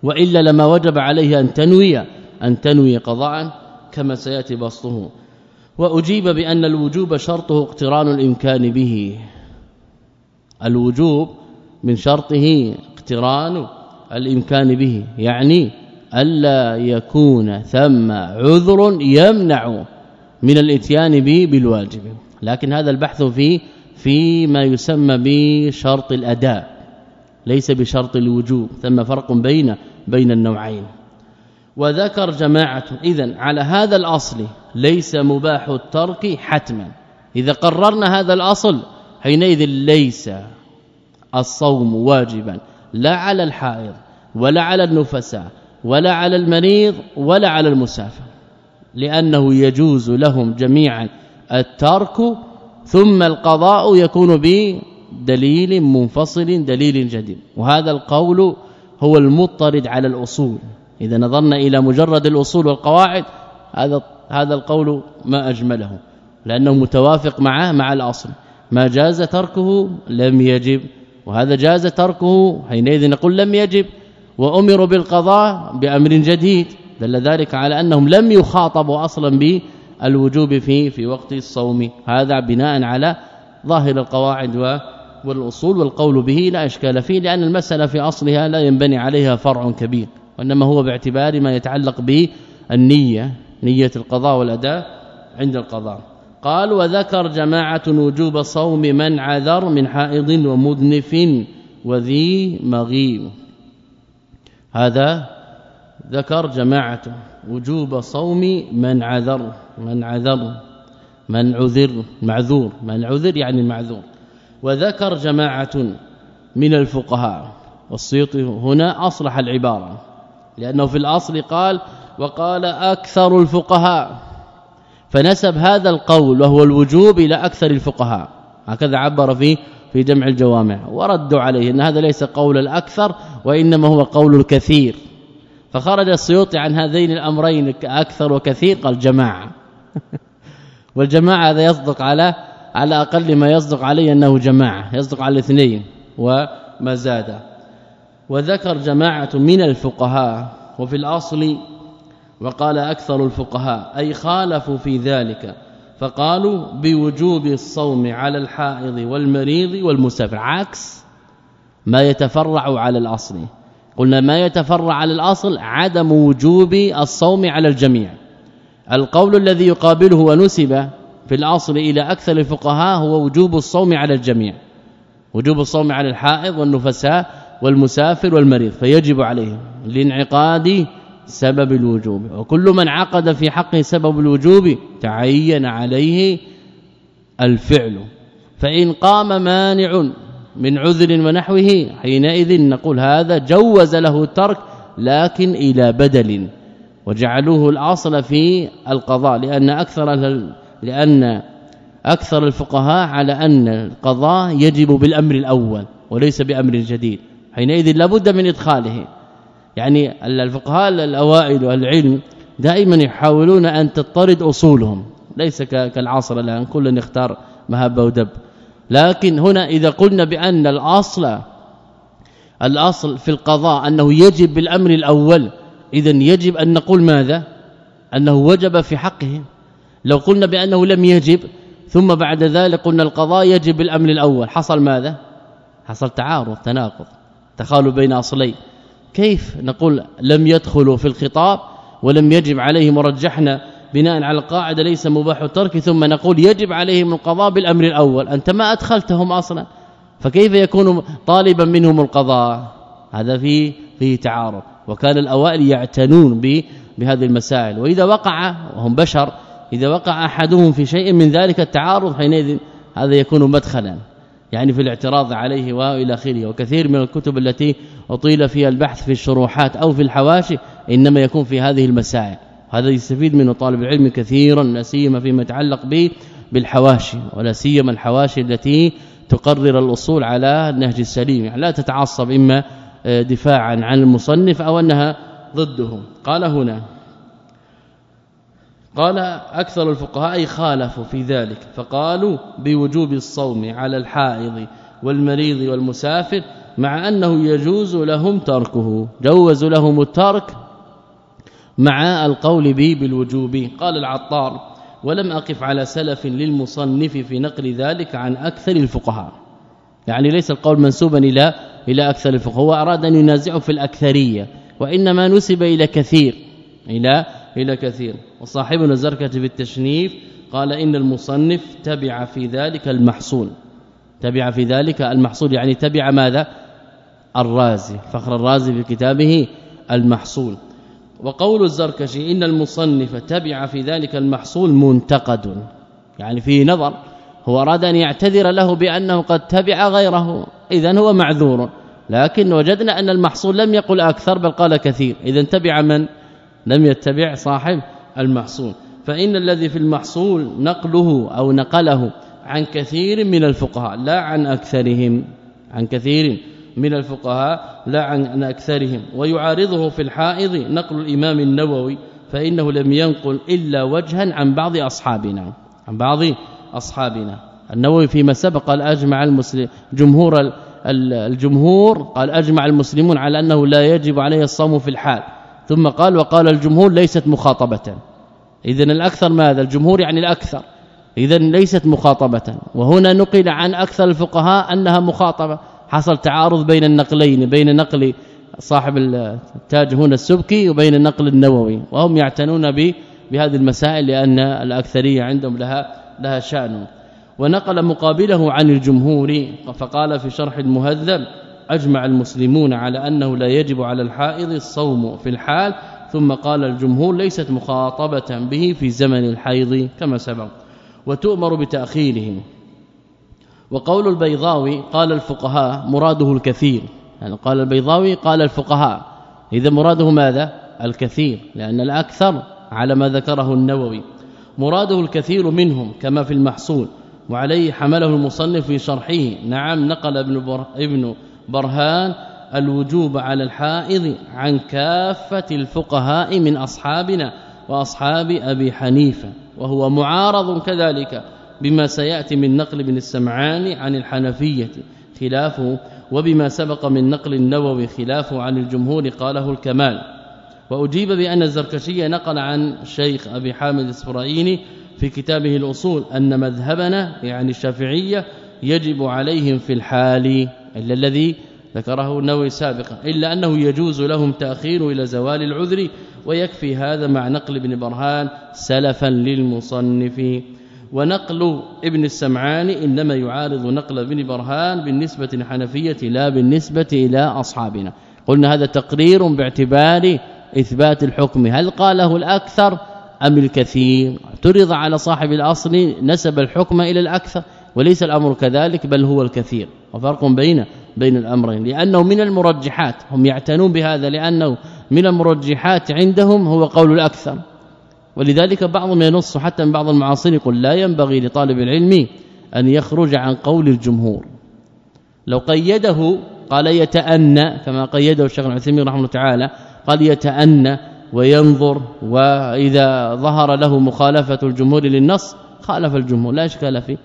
وإلا لما وجب عليه أن تنوي أن تنوي قضاء كما سيأتي بسطه. وأجيب بأن الوجوب شرطه اقتران الإمكان به. الوجوب من شرطه اقتران الإمكان به. يعني ألا يكون ثم عذر يمنع من الإتيان به بالواجب. لكن هذا البحث في فيما يسمى بشرط الأداء ليس بشرط الوجوب. ثم فرق بين بين النوعين. وذكر جماعة اذا على هذا الأصل ليس مباح الترك حتما. إذا قررنا هذا الأصل حينئذ ليس الصوم واجبا لا على الحائض ولا على النفساء ولا على المريض ولا على المسافر. لأنه يجوز لهم جميعا الترك ثم القضاء يكون بدليل منفصل دليل جديد. وهذا القول هو المضطرد على الأصول. إذا نظرنا إلى مجرد الأصول والقواعد هذا هذا القول ما أجمله لأنه متوافق معه مع الأصل. ما جاز تركه لم يجب وهذا جاز تركه حينئذ نقول لم يجب وامروا بالقضاء بأمر جديد. دل ذلك على أنهم لم يخاطبوا أصلا بالوجوب في في وقت الصوم. هذا بناء على ظاهر القواعد والأصول والقول به لا إشكال فيه لأن المسألة في أصلها لا ينبني عليها فرع كبير وإنما هو باعتبار ما يتعلق بالنية نية القضاء والأداء عند القضاء. قال وذكر جماعة وجوب صوم من عذر من حائض ومذنف وذي مغيب. هذا ذكر جماعة وجوب صوم من عذر من عذر من عذر معذور من عذر يعني المعذور وذكر جماعة من الفقهاء. والسيوطي هنا أصلح العبارة لأنه في الأصل قال وقال أكثر الفقهاء. فنسب هذا القول وهو الوجوب إلى أكثر الفقهاء. هكذا عبر فيه في جمع الجوامع. وردوا عليه إن هذا ليس قول الأكثر وإنما هو قول الكثير. فخرج السيوطي عن هذين الأمرين أكثر وكثير قال جماعة. والجماعة هذا يصدق على على أقل ما يصدق عليه أنه جماعة يصدق على الاثنين وما زاد. وذكر جماعة من الفقهاء وفي الأصل وقال أكثر الفقهاء أي خالفوا في ذلك فقالوا بوجوب الصوم على الحائض والمريض والمسافر عكس ما يتفرع على الأصل. قلنا ما يتفرع على الأصل عدم وجوب الصوم على الجميع. القول الذي يقابله ونسب في الأصل إلى أكثر الفقهاء هو وجوب الصوم على الجميع وجوب الصوم على الحائض والنفساء والمسافر والمريض فيجب عليهم لانعقاد سبب الوجوب. وكل من عقد في حقه سبب الوجوب تعين عليه الفعل. فإن قام مانع من عذر ونحوه حينئذ نقول هذا جوز له الترك لكن إلى بدل وجعلوه الأصل في القضاء لأن أكثر لأن أكثر الفقهاء على أن القضاء يجب بالأمر الأول وليس بأمر جديد حينئذ لابد من إدخاله. يعني الفقهاء الأوائل والعلم دائما يحاولون أن تطرد أصولهم. ليس كالعصر الآن كل يختار مهبة ودب. لكن هنا إذا قلنا بأن الأصل الأصل في القضاء أنه يجب بالأمر الأول اذا يجب أن نقول ماذا؟ أنه وجب في حقهم لو قلنا بأنه لم يجب ثم بعد ذلك قلنا القضاء يجب بالأمر الأول. حصل ماذا؟ حصل تعارض تناقض تخالف بين أصلين. كيف نقول لم يدخلوا في الخطاب ولم يجب عليهم ورجحنا بناء على القاعدة ليس مباح الترك ثم نقول يجب عليهم القضاء بالأمر الأول. أنت ما أدخلتهم أصلا فكيف يكون طالبا منهم القضاء؟ هذا فيه فيه تعارض. وكان الأوائل يعتنون بهذه المسائل. وإذا وقع وهم بشر إذا وقع أحدهم في شيء من ذلك التعارض حينئذ هذا يكون مدخلا. يعني في الاعتراض عليه وإلى آخره. وكثير من الكتب التي أطيل فيها البحث في الشروحات أو في الحواشي إنما يكون في هذه المسائل. هذا يستفيد منه طالب العلم كثيرا لا سيما فيما يتعلق به بالحواشي ولا سيما الحواشي التي تقرر الأصول على النهج السليم. يعني لا تتعصب إما دفاعا عن المصنف أو أنها ضده قال هنا قال أكثر الفقهاء خالفوا في ذلك فقالوا بوجوب الصوم على الحائض والمريض والمسافر مع أنه يجوز لهم تركه جوز لهم الترك مع القول به بالوجوب. قال العطار ولم أقف على سلف للمصنف في نقل ذلك عن أكثر الفقهاء. يعني ليس القول منسوبا إلى إلى أكثر الفقهاء هو أراد أن ينازعه في الأكثرية وإنما نسب إلى كثير إلى إلى كثير. وصاحبنا الزركشي في التشنيف قال إن المصنف تبع في ذلك المحصول. تبع في ذلك المحصول يعني تبع ماذا؟ الرازي فخر الرازي في كتابه المحصول. وقول الزركشي إن المصنف تبع في ذلك المحصول منتقد. يعني فيه نظر. هو أراد أن يعتذر له بأنه قد تبع غيره. اذا هو معذور. لكن وجدنا أن المحصول لم يقل أكثر بل قال كثير. اذا تبع من؟ لم يتبع صاحب المحصول. فإن الذي في المحصول نقله أو نقله عن كثير من الفقهاء لا عن أكثرهم عن كثير من الفقهاء لا عن أكثرهم. ويعارضه في الحائض نقل الإمام النووي فإنه لم ينقل إلا وجها عن بعض أصحابنا عن بعض أصحابنا. النووي فيما سبق قال أجمع المسلم جمهور الجمهور قال أجمع المسلمون على أنه لا يجب عليه الصوم في الحال ثم قال وقال الجمهور ليست مخاطبة. اذا الأكثر ماذا؟ الجمهور يعني الأكثر. اذا ليست مخاطبة. وهنا نقل عن أكثر الفقهاء أنها مخاطبة. حصل تعارض بين النقلين بين نقل صاحب التاج هنا السبكي وبين النقل النووي. وهم يعتنون بهذه المسائل لأن الأكثرية عندهم لها لها شأن. ونقل مقابله عن الجمهور فقال في شرح المهذب أجمع المسلمون على أنه لا يجب على الحائض الصوم في الحال ثم قال الجمهور ليست مخاطبة به في زمن الحيض كما سبق وتؤمر بتأخيره وقول البيضاوي قال الفقهاء مراده الكثير. يعني قال البيضاوي قال الفقهاء. إذا مراده ماذا؟ الكثير لأن الأكثر على ما ذكره النووي. مراده الكثير منهم كما في المحصول وعليه حمله المصنف في شرحه. نعم نقل ابن بر ابن برهان الوجوب على الحائض عن كافة الفقهاء من أصحابنا وأصحاب أبي حنيفة وهو معارض كذلك بما سيأتي من نقل ابن السمعاني عن الحنفية خلافه وبما سبق من نقل النووي خلافه عن الجمهور قاله الكمال. وأجيب بأن الزركشي نقل عن الشيخ أبي حامد السفرائيني في كتابه الأصول أن مذهبنا يعني الشافعية يجب عليهم في الحال. إلا الذي ذكره النووي سابقا إلا أنه يجوز لهم تأخير إلى زوال العذر ويكفي هذا مع نقل ابن برهان سلفا للمصنف. ونقل ابن السمعاني إنما يعارض نقل ابن برهان بالنسبة للحنفيه لا بالنسبة إلى أصحابنا. قلنا هذا تقرير باعتبار إثبات الحكم. هل قاله الأكثر أم الكثير؟ اعترض على صاحب الأصل نسب الحكم إلى الأكثر. وليس الأمر كذلك بل هو الكثير. وفرق بين بين الأمرين. لأنه من المرجحات هم يعتنون بهذا لأنه من المرجحات عندهم هو قول الأكثر. ولذلك بعضهم ينص حتى من بعض المعاصرين يقول لا ينبغي لطالب العلم أن يخرج عن قول الجمهور. لو قيده قال يتأنى كما قيده الشيخ العثيمين رحمه الله تعالى قال يتأنى وينظر وإذا ظهر له مخالفة الجمهور للنص خالف الجمهور لا إشكال فيه.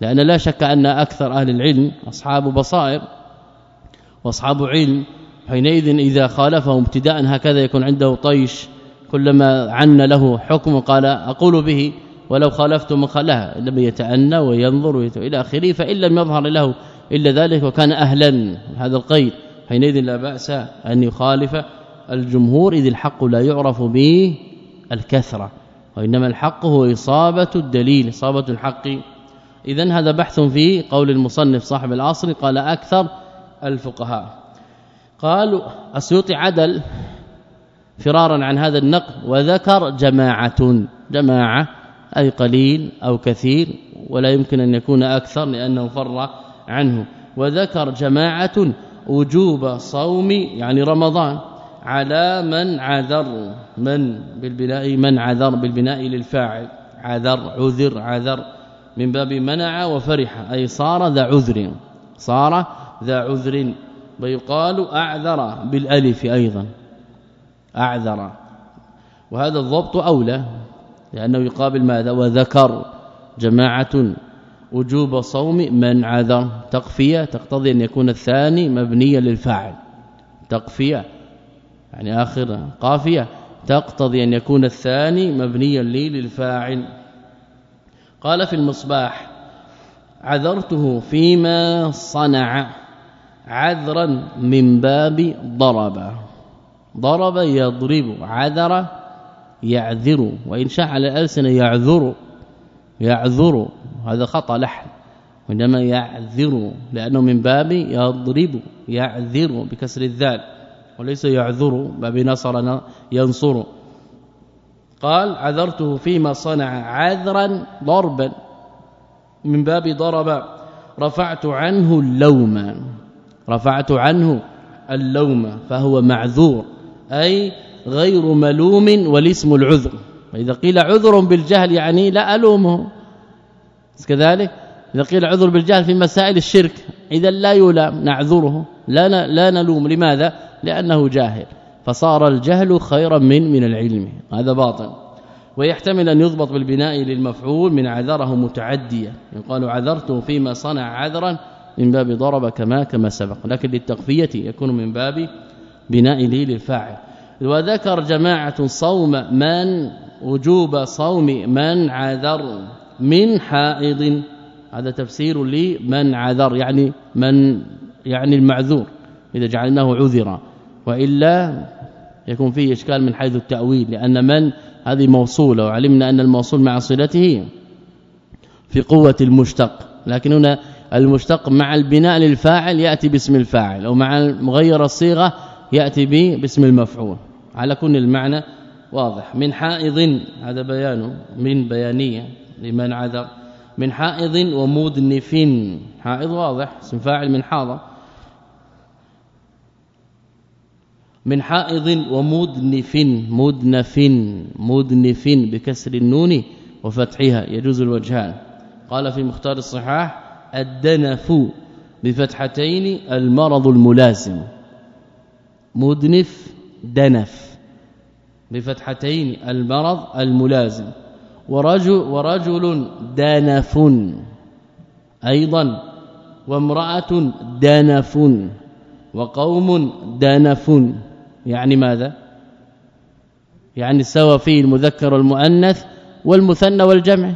لأن لا شك أن أكثر أهل العلم أصحاب بصائر وأصحاب علم حينئذ إذا خالفهم ابتداء هكذا يكون عنده طيش كلما عن له حكم قال أقول به ولو خالفت من خلها لم يتأنى وينظر إلى آخره فإن لم يظهر له إلا ذلك وكان أهلا هذا القيد. حينئذ لا بأس أن يخالف الجمهور إذ الحق لا يعرف به الكثرة وإنما الحق هو إصابة الدليل إصابة الحق اذا هذا بحث في قول المصنف صاحب العصر قال أكثر الفقهاء. قالوا السيوطي عدل فرارا عن هذا النقل وذكر جماعة جماعة أي قليل أو كثير ولا يمكن أن يكون أكثر لأنه فر عنه. وذكر جماعة وجوب صوم يعني رمضان على من عذر من بالبناء من عذر بالبناء للفاعل عذر عذر عذر. من باب منع وفرح أي صار ذا عذر. صار ذا عذر. ويقال أعذر بالألف أيضا. أعذر. وهذا الضبط أولى لأنه يقابل ماذا؟ وذكر جماعة وجوب صوم من عذر. تقفية تقتضي أن يكون الثاني مبنيا للفاعل. تقفية يعني آخر قافية. تقتضي أن يكون الثاني مبنيا للفاعل. قال في المصباح عذرته فيما صنع عذرا من باب ضرب. ضرب يضرب عذر يعذر وإن شاء على الالسنه يعذر يعذر. هذا خطأ لحن. وإنما يعذر لأنه من باب يضرب يعذر بكسر الذال وليس يعذر باب نصر ينصر. قال عذرته فيما صنع عذرا ضربا. من باب ضرب رفعت عنه اللوم. رفعت عنه اللوم فهو معذور أي غير ملوم والاسم العذر. وإذا قيل عذر بالجهل يعني لا ألومه. كذلك إذا قيل عذر بالجهل في مسائل الشرك اذا لا يلام نعذره لا لا نلوم. لماذا؟ لأنه جاهل. فصار الجهل خيرا من من العلم. هذا باطل. ويحتمل أن يضبط بالبناء للمفعول من عذره متعديا. يقال عذرته فيما صنع عذرا من باب ضرب كما كما سبق. لكن للتقفيه يكون من باب بناء لي للفاعل. وذكر جماعة صوم من وجوب صوم من عذر من حائض. هذا تفسير لي من عذر يعني من يعني المعذور. إذا جعلناه عذرا. وإلا يكون فيه إشكال من حيث التأويل لأن من؟ هذه موصولة وعلمنا أن الموصول مع صلته في قوة المشتق. لكن هنا المشتق مع البناء للفاعل يأتي باسم الفاعل أو مع مغير الصيغة يأتي به باسم المفعول. على كل المعنى واضح. من حائض هذا بيان من بيانية لمن عذر. من حائض ومدنف حائض واضح اسم فاعل من حاضر. من حائض ومدنف مدنف مدنف بكسر النون وفتحها يجوز الوجهان. قال في مختار الصحاح الدنف بفتحتين المرض الملازم. مدنف دنف بفتحتين المرض الملازم. ورجل ورجل دنف أيضا وامرأة دنف وقوم دنف. يعني ماذا؟ يعني سوى فيه المذكر والمؤنث والمثنى والجمع.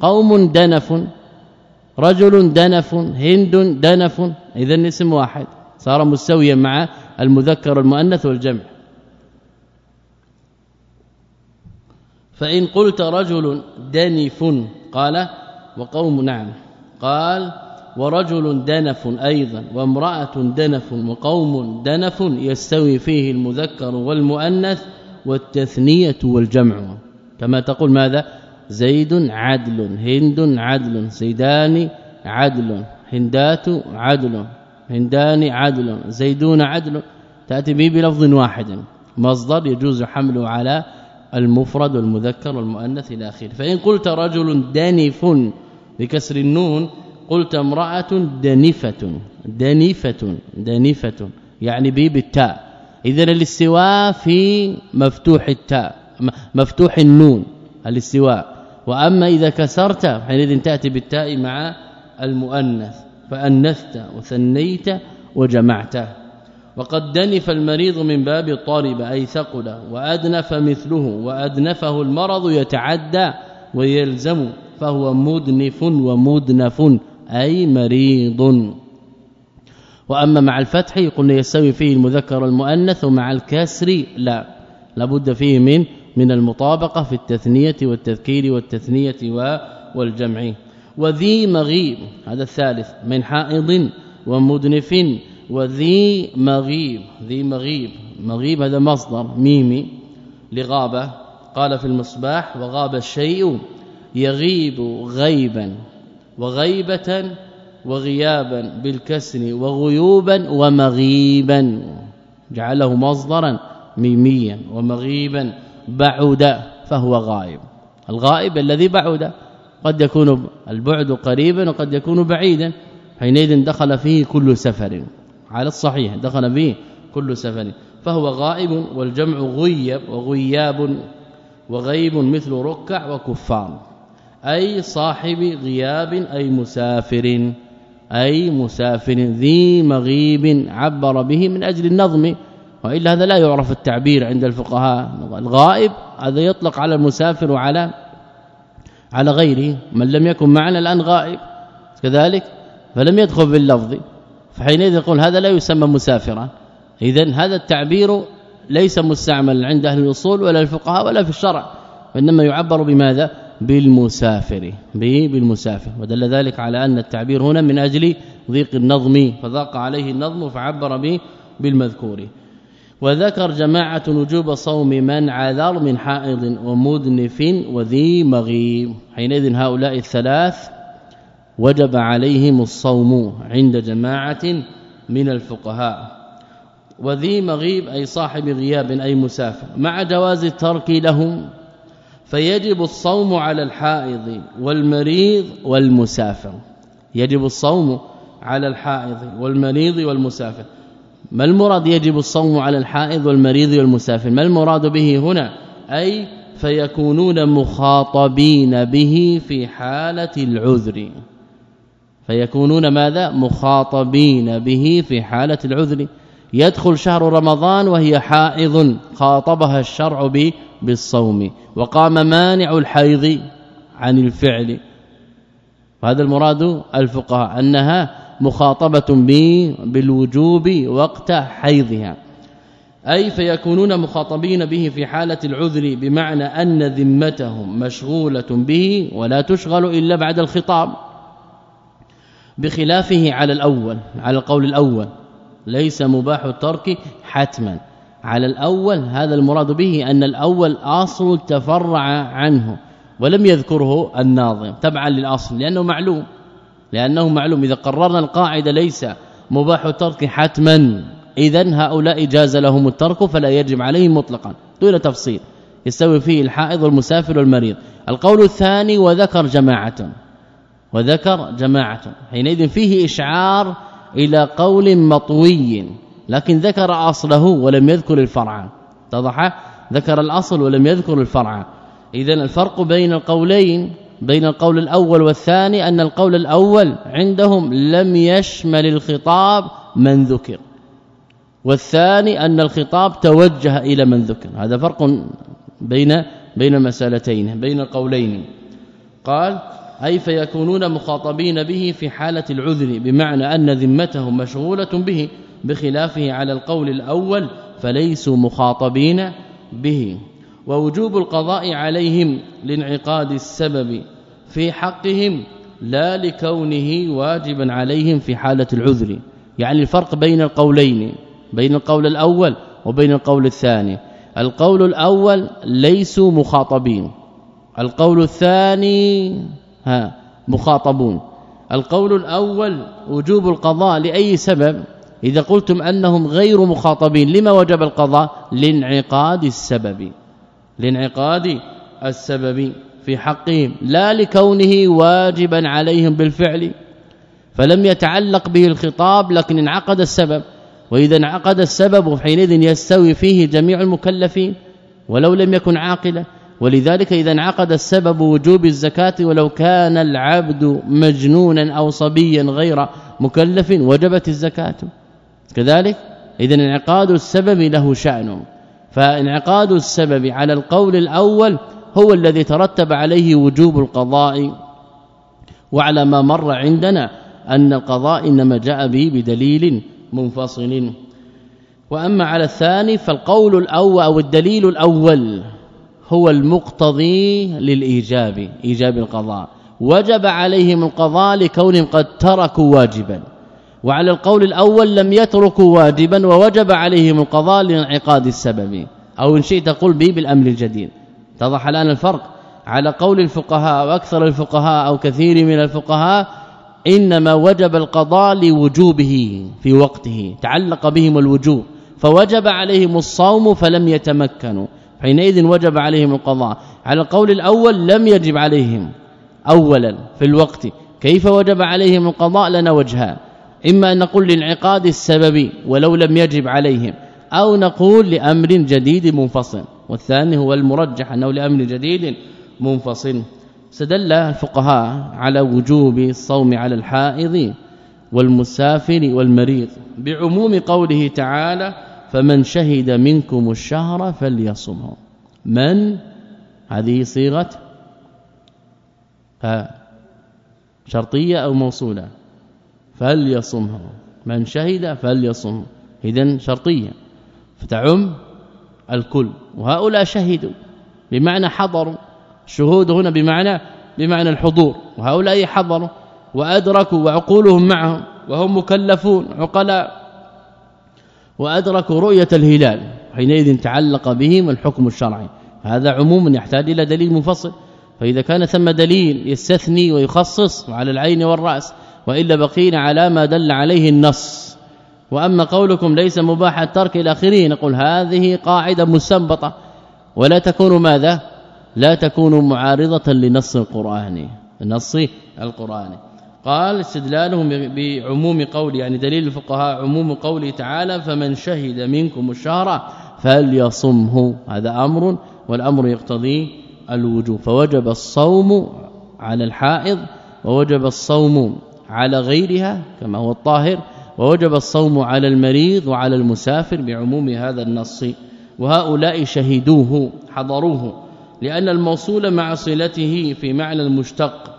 قوم دنف رجل دنف هند دنف اذا اسم واحد. صار مستويا مع المذكر والمؤنث والجمع. فإن قلت رجل دنف قال وقوم نعم. قال ورجل دنف أيضا وامرأة دنف وقوم دنف يستوي فيه المذكر والمؤنث والتثنية والجمع. كما تقول ماذا؟ زيد عدل هند عدل زيدان عدل هندات عدل هندان عدل زيدون عدل. تأتي به بلفظ واحد. مصدر يجوز حمله على المفرد والمذكر والمؤنث إلى آخره. فإن قلت رجل دنف بكسر النون قلت امرأة دنفه دنفه دنفه يعني به بالتاء. اذا الاستواء في مفتوح التاء مفتوح النون الاستواء. وأما إذا كسرت حينئذ تأتي بالتاء مع المؤنث. فأنثت وثنيت وجمعته وقد دنف المريض من باب طارب أي ثقل. وأدنف مثله وأدنفه المرض يتعدى ويلزم فهو مدنف ومدنف. أي مريض. وأما مع الفتح قلنا يستوي فيه المذكر والمؤنث ومع الكسر لا. لابد فيه من من المطابقة في التثنية والتذكير والتثنية والجمع. وذي مغيب هذا الثالث من حائض ومدنف وذي مغيب ذي مغيب. مغيب هذا مصدر ميمي لغابة. قال في المصباح وغاب الشيء يغيب غيبا. وغيبة وغيابا بالكسر وغيوبا ومغيبا. جعله مصدرا ميميا ومغيبا بعد فهو غائب. الغائب الذي بعد قد يكون البعد قريبا وقد يكون بعيدا. حينئذ دخل فيه كل سفر على الصحيح دخل به كل سفر فهو غائب والجمع غيب وغياب وغيب مثل ركع وكفار. أي صاحب غياب أي مسافر أي مسافر ذي مغيب عبر به من أجل النظم. وإلا هذا لا يعرف التعبير عند الفقهاء. الغائب هذا يطلق على المسافر وعلى على غيره. من لم يكن معنا الآن غائب. كذلك فلم يدخل باللفظ فحينئذ يقول هذا لا يسمى مسافرا. اذا هذا التعبير ليس مستعمل عند أهل الأصول ولا الفقهاء ولا في الشرع. وإنما يعبر بماذا؟ بالمسافر به بالمسافر. ودل ذلك على أن التعبير هنا من أجل ضيق النظم فضاق عليه النظم فعبر به بالمذكور. وذكر جماعة وجوب صوم من عذر من حائض ومدنف وذي مغيب. حينئذ هؤلاء الثلاث وجب عليهم الصوم عند جماعة من الفقهاء. وذي مغيب أي صاحب غياب أي مسافر. مع جواز الترك لهم فيجب الصوم على الحائض والمريض والمسافر. يجب الصوم على الحائض والمريض والمسافر. ما المراد يجب الصوم على الحائض والمريض والمسافر؟ ما المراد به هنا؟ أي فيكونون مخاطبين به في حالة العذر. فيكونون ماذا؟ مخاطبين به في حالة العذر. يدخل شهر رمضان وهي حائض خاطبها الشرع بالصوم وقام مانع الحيض عن الفعل. وهذا المراد الفقهاء أنها مخاطبة بالوجوب وقت حيضها. أي فيكونون مخاطبين به في حالة العذر بمعنى أن ذمتهم مشغولة به ولا تشغل إلا بعد الخطاب. بخلافه على الأول على القول الأول. ليس مباح الترك حتما. على الأول هذا المراد به أن الأول أصل تفرع عنه ولم يذكره الناظم. تبعا للأصل لأنه معلوم لأنه معلوم. إذا قررنا القاعدة ليس مباح الترك حتما اذا هؤلاء جاز لهم الترك فلا يجب عليهم مطلقا. دون تفصيل يستوي فيه الحائض والمسافر والمريض. القول الثاني وذكر جماعة وذكر جماعة. حينئذ فيه إشعار إلى قول مطوي لكن ذكر أصله ولم يذكر الفرع. اتضح؟ ذكر الأصل ولم يذكر الفرع. اذا الفرق بين القولين بين القول الأول والثاني أن القول الأول عندهم لم يشمل الخطاب من ذكر والثاني أن الخطاب توجه إلى من ذكر. هذا فرق بين بين المسألتين بين القولين. قال أي فيكونون مخاطبين به في حالة العذر بمعنى أن ذمتهم مشغولة به بخلافه على القول الأول فليسوا مخاطبين به. ووجوب القضاء عليهم لانعقاد السبب في حقهم لا لكونه واجبا عليهم في حالة العذر. يعني الفرق بين القولين بين القول الأول وبين القول الثاني. القول الأول ليسوا مخاطبين القول الثاني ها مخاطبون. القول الأول وجوب القضاء لأي سبب؟ إذا قلتم أنهم غير مخاطبين لما وجب القضاء؟ لانعقاد السبب. لانعقاد السبب في حقهم لا لكونه واجبا عليهم بالفعل. فلم يتعلق به الخطاب لكن انعقد السبب. وإذا انعقد السبب حينئذ يستوي فيه جميع المكلفين ولو لم يكن عاقلا. ولذلك إذا انعقد السبب وجوب الزكاة ولو كان العبد مجنونا أو صبيا غير مكلف وجبت الزكاة. كذلك إذا انعقاد السبب له شأن. فانعقاد السبب على القول الأول هو الذي ترتب عليه وجوب القضاء. وعلى ما مر عندنا أن القضاء إنما جاء به بدليل منفصل. وأما على الثاني فالقول الأول أو الدليل الأول. هو المقتضي للإيجاب إيجاب القضاء. وجب عليهم القضاء لكونهم قد تركوا واجبا. وعلى القول الأول لم يتركوا واجبا ووجب عليهم القضاء لانعقاد السبب. أو إن شئت تقول به بالأمر الجديد. اتضح الآن الفرق. على قول الفقهاء وأكثر الفقهاء أو كثير من الفقهاء إنما وجب القضاء لوجوبه في وقته. تعلق بهم الوجوب. فوجب عليهم الصوم فلم يتمكنوا. حينئذ وجب عليهم القضاء. على القول الأول لم يجب عليهم. اولا في الوقت. كيف وجب عليهم القضاء؟ لنا وجهان. إما أن نقول للعقاد السببي ولو لم يجب عليهم أو نقول لأمر جديد منفصل. والثاني هو المرجح أنه لأمر جديد منفصل. استدل الفقهاء على وجوب الصوم على الحائض والمسافر والمريض. بعموم قوله تعالى فمن شهد منكم الشهر فليصمه من؟ هذه صيغة ها شرطية أو موصولة. فليصمه من شهد فليصمه اذا شرطية. فتعم الكل. وهؤلاء شهدوا. بمعنى حضروا. الشهود هنا بمعنى بمعنى الحضور. وهؤلاء حضروا. وأدركوا وعقولهم معهم. وهم مكلفون عقلاء. وادركوا رؤية الهلال حينئذ تعلق بهم الحكم الشرعي. هذا عموم يحتاج إلى دليل منفصل. فإذا كان ثم دليل يستثني ويخصص على العين والرأس وإلا بقينا على ما دل عليه النص. وأما قولكم ليس مباح الترك إلى آخره نقول هذه قاعدة مستنبطه ولا تكون ماذا؟ لا تكون معارضة لنص القرآن النص القرآني قال استدلالهم بعموم قول يعني دليل الفقهاء عموم قوله تعالى فمن شهد منكم الشهر فليصمه. هذا أمر والأمر يقتضي الوجوب. فوجب الصوم على الحائض ووجب الصوم على غيرها كما هو الطاهر ووجب الصوم على المريض وعلى المسافر بعموم هذا النص. وهؤلاء شهدوه حضروه لأن الموصول مع صلته في معنى المشتق.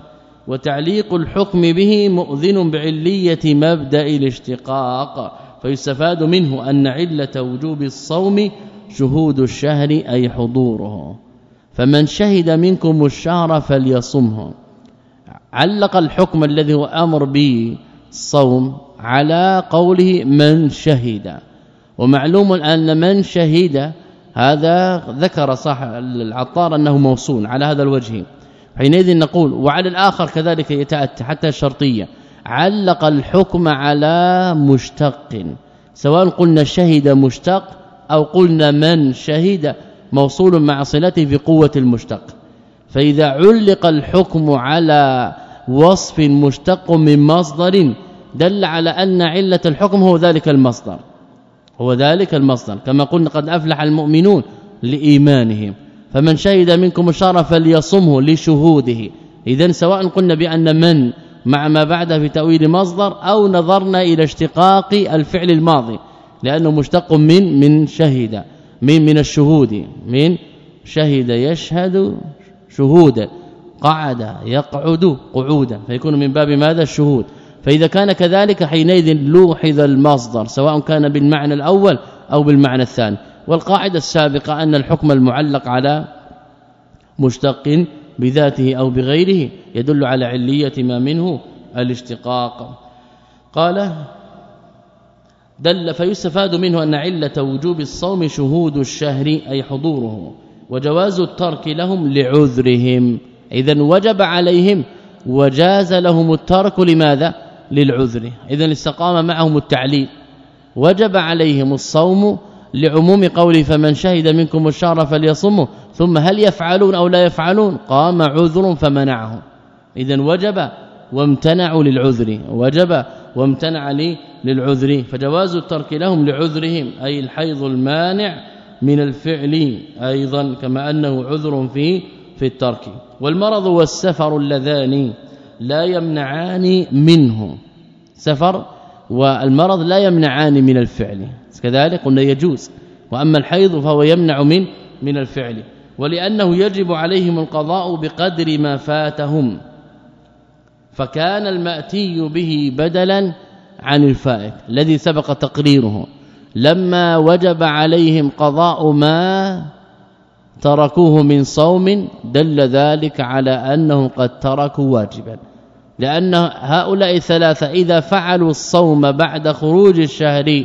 وتعليق الحكم به مؤذن بعلية مبدأ الاشتقاق فيستفاد منه أن علة وجوب الصوم شهود الشهر أي حضوره. فمن شهد منكم الشهر فليصمه. علق الحكم الذي هو أمر به الصوم على قوله من شهد. ومعلوم أن من شهد هذا ذكر صاحب العطار أنه موصول على هذا الوجه. حينئذ نقول وعلى الآخر كذلك يتأتى حتى الشرطية. علق الحكم على مشتق. سواء قلنا شهد مشتق أو قلنا من شهد موصول مع صلته في قوة المشتق. فإذا علق الحكم على وصف مشتق من مصدر دل على أن علة الحكم هو ذلك المصدر. هو ذلك المصدر. كما قلنا قد أفلح المؤمنون لإيمانهم. فمن شهد منكم الشهر فليصمه لشهوده. اذا سواء قلنا بأن من مع ما بعده في تأويل مصدر أو نظرنا إلى اشتقاق الفعل الماضي لأنه مشتق من من شهد من من الشهود من شهد يشهد شهودا قعد يقعد قعودا فيكون من باب ماذا؟ الشهود. فإذا كان كذلك حينئذ لوحظ المصدر سواء كان بالمعنى الأول أو بالمعنى الثاني. والقاعدة السابقة أن الحكم المعلق على مشتق بذاته أو بغيره يدل على علية ما منه الاشتقاق. قال دل فيستفاد منه أن علة وجوب الصوم شهود الشهر أي حضوره وجواز الترك لهم لعذرهم. اذا وجب عليهم وجاز لهم الترك لماذا؟ للعذر. اذا استقام معهم التعليل. وجب عليهم الصوم لعموم قوله فمن شهد منكم الشهر فليصمه ثم هل يفعلون أو لا يفعلون؟ قام عذر فمنعهم. اذا وجب وامتنعوا للعذر وجب وامتنع لي للعذر فجواز الترك لهم لعذرهم أي الحيض المانع من الفعل أيضا كما أنه عذر في في الترك. والمرض والسفر اللذان لا يمنعان منه. سفر والمرض لا يمنعان من الفعل. كذلك قلنا يجوز. وأما الحيض فهو يمنع من من الفعل. ولأنه يجب عليهم القضاء بقدر ما فاتهم. فكان المأتي به بدلا عن الفائت الذي سبق تقريره. لما وجب عليهم قضاء ما تركوه من صوم دل ذلك على أنهم قد تركوا واجبا. لأن هؤلاء الثلاثة إذا فعلوا الصوم بعد خروج الشهر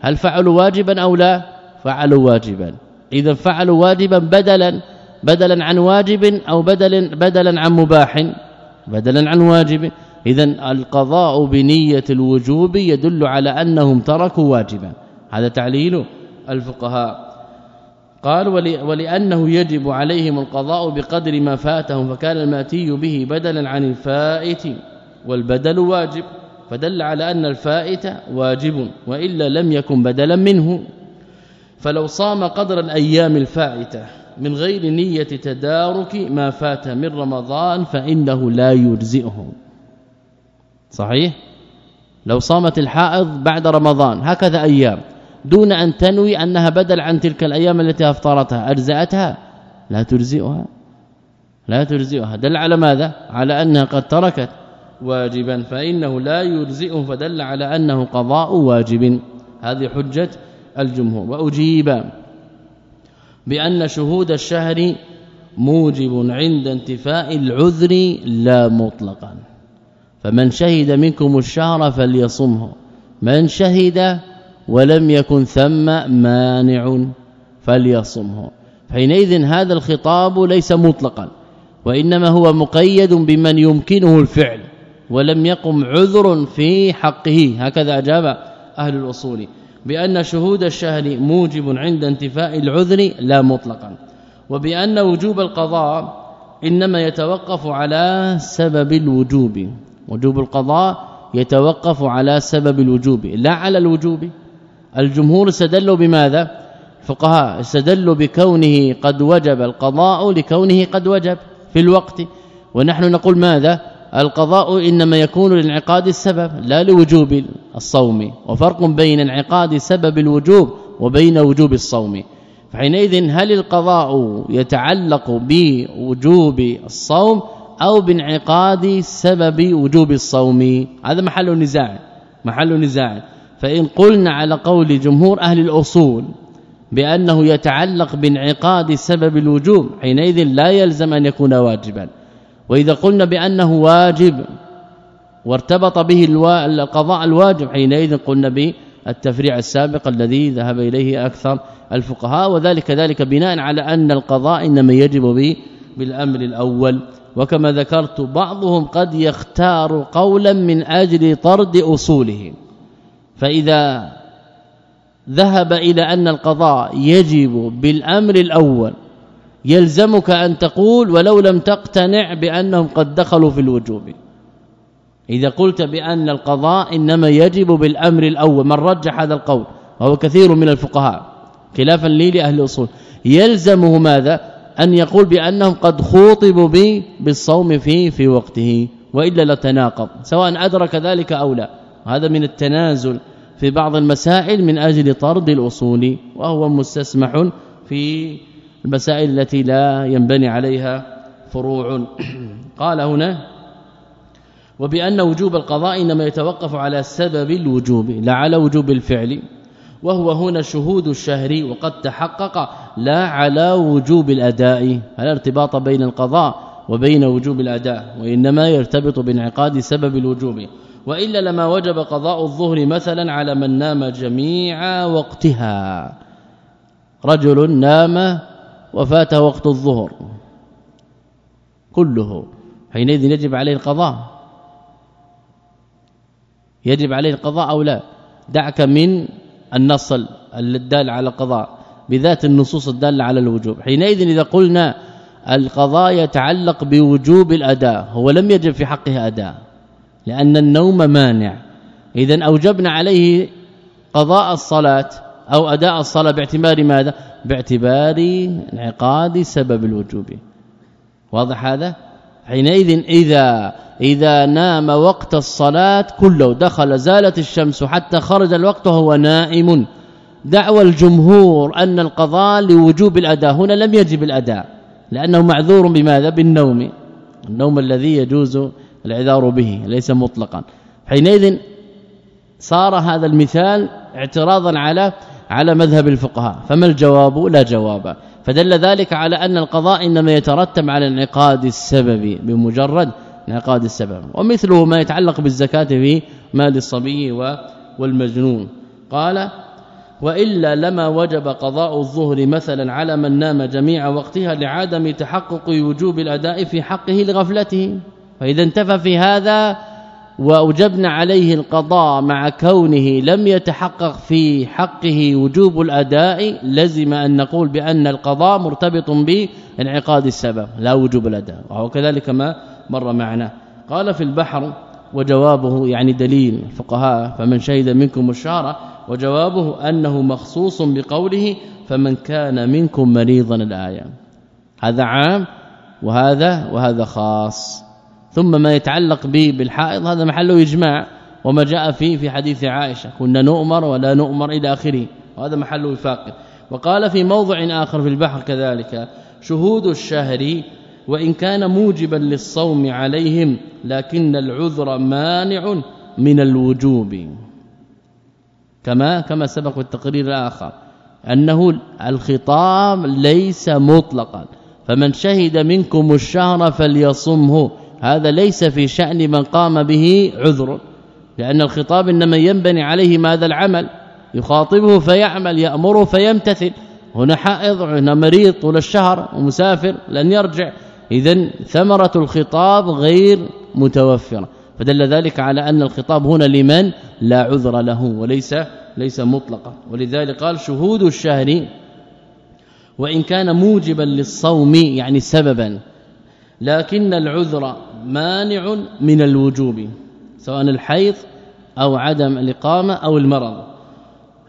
هل فعلوا واجبا أو لا؟ فعلوا واجبا. إذا فعلوا واجبا بدلا بدلا عن واجب أو بدلا بدلا عن مباح بدلا عن واجب. اذا القضاء بنية الوجوب يدل على أنهم تركوا واجبا. هذا تعليل الفقهاء. قال ولأنه يجب عليهم القضاء بقدر ما فاتهم فكان الماتي به بدلا عن الفائت والبدل واجب فدل على أن الفائت واجب وإلا لم يكن بدلا منه. فلو صام قدر الأيام الفائتة من غير نية تدارك ما فات من رمضان فإنه لا يجزئه. صحيح؟ لو صامت الحائض بعد رمضان هكذا أيام. دون أن تنوي أنها بدل عن تلك الأيام التي أفطرتها. اجزاتها لا تجزئها لا تجزئها دل على ماذا؟ على أنها قد تركت واجبا فإنه لا يجزئه فدل على أنه قضاء واجب. هذه حجة الجمهور. وأجيب بأن شهود الشهر موجب عند انتفاء العذر لا مطلقا. فمن شهد منكم الشهر فليصمه. من شهد ولم يكن ثم مانع فليصمه. حينئذ هذا الخطاب ليس مطلقا وإنما هو مقيد بمن يمكنه الفعل ولم يقم عذر في حقه. هكذا أجاب أهل الأصول بأن شهود الشهر موجب عند انتفاء العذر لا مطلقا وبأن وجوب القضاء إنما يتوقف على سبب الوجوب. وجوب القضاء يتوقف على سبب الوجوب لا على الوجوب. الجمهور استدلوا بماذا؟ الفقهاء استدلوا بكونه قد وجب القضاء لكونه قد وجب في الوقت. ونحن نقول ماذا؟ القضاء إنما يكون لانعقاد السبب لا لوجوب الصوم. وفرق بين انعقاد سبب الوجوب وبين وجوب الصوم. فحينئذ هل القضاء يتعلق بوجوب الصوم أو بانعقاد سبب وجوب الصوم؟ هذا محل نزاع محل نزاع. فإن قلنا على قول جمهور أهل الأصول بأنه يتعلق بانعقاد سبب الوجوب حينئذ لا يلزم أن يكون واجبا. وإذا قلنا بأنه واجب وارتبط به القضاء الواجب حينئذ قلنا بالتفريع السابق الذي ذهب إليه أكثر الفقهاء وذلك ذلك بناء على أن القضاء إنما يجب به بالأمر الأول. وكما ذكرت بعضهم قد يختار قولا من أجل طرد أصوله فإذا ذهب إلى أن القضاء يجب بالأمر الأول يلزمك أن تقول ولو لم تقتنع بأنهم قد دخلوا في الوجوب. إذا قلت بأن القضاء إنما يجب بالأمر الأول من رجح هذا القول؟ وهو كثير من الفقهاء خلافا لي لأهل الأصول. يلزمه ماذا؟ أن يقول بأنهم قد خوطبوا به بالصوم فيه في وقته وإلا لتناقض سواء أدرك ذلك أو لا. هذا من التنازل في بعض المسائل من أجل طرد الأصول وهو مستسمح في المسائل التي لا ينبني عليها فروع. قال هنا وبأن وجوب القضاء إنما يتوقف على سبب الوجوب لا على وجوب الفعل وهو هنا شهود الشهر وقد تحقق لا على وجوب الأداء. هل ارتباط بين القضاء وبين وجوب الأداء؟ وإنما يرتبط بانعقاد سبب الوجوب. وإلا لما وجب قضاء الظهر مثلا على من نام جميع وقتها. رجل نام وفاته وقت الظهر. كله. حينئذ يجب عليه القضاء. يجب عليه القضاء أو لا. دعك من النص الدال على القضاء. بذات النصوص الداله على الوجوب. حينئذ إذا قلنا القضاء يتعلق بوجوب الأداء. هو لم يجب في حقه أداء. لأن النوم مانع. اذا أوجبنا عليه قضاء الصلاة أو أداء الصلاة باعتبار ماذا؟ باعتبار انعقاد سبب الوجوب. واضح هذا؟ حينئذ إذا إذا نام وقت الصلاة كله دخل زالت الشمس حتى خرج الوقت وهو نائم. دعوى الجمهور أن القضاء لوجوب الأداء. هنا لم يجب الأداء لأنه معذور بماذا؟ بالنوم. النوم الذي يجوز العذار به ليس مطلقا. حينئذ صار هذا المثال اعتراضا على على مذهب الفقهاء. فما الجواب؟ لا جواب. فدل ذلك على أن القضاء إنما يترتب على انعقاد السبب بمجرد انعقاد السبب. ومثله ما يتعلق بالزكاة في مال الصبي والمجنون. قال وإلا لما وجب قضاء الظهر مثلا على من نام جميع وقتها لعدم تحقق وجوب الأداء في حقه لغفلته. فإذا انتفى في هذا وأوجبنا عليه القضاء مع كونه لم يتحقق في حقه وجوب الأداء لزم أن نقول بأن القضاء مرتبط بانعقاد السبب لا وجوب الأداء وهو كذلك ما مر معنا. قال في البحر وجوابه يعني دليل الفقهاء فمن شهد منكم الشهر وجوابه أنه مخصوص بقوله فمن كان منكم مريضا الآية. هذا عام وهذا وهذا خاص. ثم ما يتعلق به بالحائض هذا محله إجماع وما جاء فيه في حديث عائشة كنا نؤمر ولا نؤمر إلى آخره وهذا محل وفاق. وقال في موضع آخر في البحر كذلك شهود الشهر وإن كان موجبا للصوم عليهم لكن العذر مانع من الوجوب. كما كما سبق التقرير الآخر أنه الخطاب ليس مطلقا فمن شهد منكم الشهر فليصمه. هذا ليس في شأن من قام به عذر لأن الخطاب إنما ينبني عليه ماذا العمل؟ يخاطبه فيعمل يأمره فيمتثل. هنا حائض هنا مريض طول الشهر ومسافر لن يرجع. اذا ثمرة الخطاب غير متوفرة. فدل ذلك على أن الخطاب هنا لمن؟ لا عذر له وليس ليس مطلقا. ولذلك قال شهود الشهر وإن كان موجبا للصوم يعني سببا لكن العذر مانع من الوجوب سواء الحيض أو عدم الإقامة أو المرض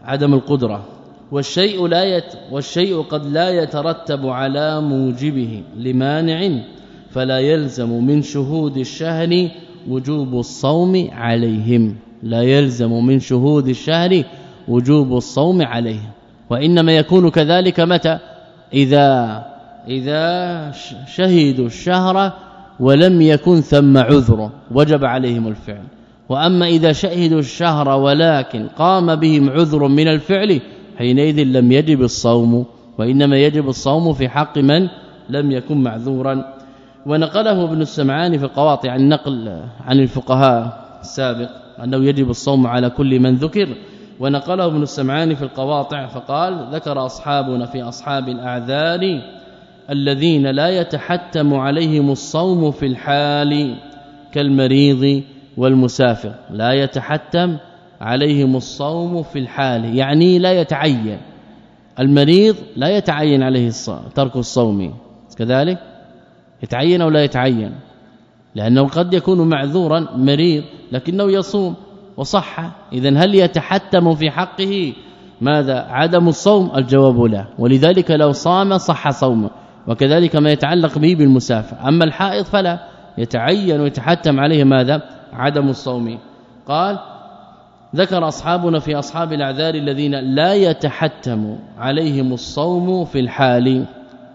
عدم القدرة. والشيء لا يت والشيء قد لا يترتب على موجبه لمانع فلا يلزم من شهود الشهر وجوب الصوم عليهم. لا يلزم من شهود الشهر وجوب الصوم عليهم. وإنما يكون كذلك متى؟ إذا إذا شهدوا الشهر ولم يكن ثم عذر وجب عليهم الفعل. وأما إذا شهدوا الشهر ولكن قام بهم عذر من الفعل حينئذ لم يجب الصوم. وإنما يجب الصوم في حق من لم يكن معذورا. ونقله ابن السمعاني في القواطع عن نقل عن الفقهاء السابق أنه يجب الصوم على كل من ذكر. ونقله ابن السمعاني في القواطع فقال ذكر أصحابنا في أصحاب الأعذار الذين لا يتحتم عليهم الصوم في الحال كالمريض والمسافر. لا يتحتم عليهم الصوم في الحال يعني لا يتعين. المريض لا يتعين عليه ترك الصوم. كذلك يتعين أو لا يتعين؟ لأنه قد يكون معذورا مريض لكنه يصوم. وصح. اذا هل يتحتم في حقه؟ ماذا؟ عدم الصوم؟ الجواب لا. ولذلك لو صام صح صومه. وكذلك ما يتعلق به بالمسافر. أما الحائض فلا يتعين ويتحتم عليه ماذا؟ عدم الصوم. قال ذكر أصحابنا في أصحاب الأعذار الذين لا يتحتم عليهم الصوم في الحال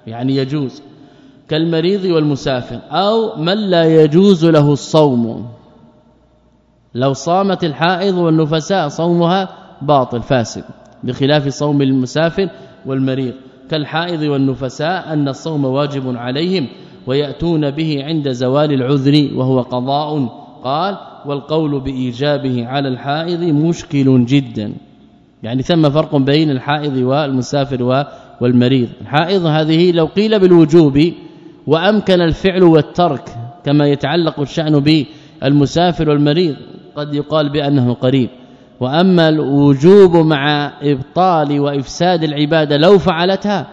يعني يجوز كالمريض والمسافر أو من لا يجوز له الصوم. لو صامت الحائض والنفساء صومها باطل فاسد بخلاف صوم المسافر والمريض. كالحائض والنفساء أن الصوم واجب عليهم ويأتون به عند زوال العذر وهو قضاء. قال والقول بإيجابه على الحائض مشكل جدا. يعني ثم فرق بين الحائض والمسافر والمريض. الحائض هذه لو قيل بالوجوب وأمكن الفعل والترك كما يتعلق الشأن بالمسافر والمريض قد يقال بأنه قريب. وأما الوجوب مع إبطال وإفساد العبادة لو فعلتها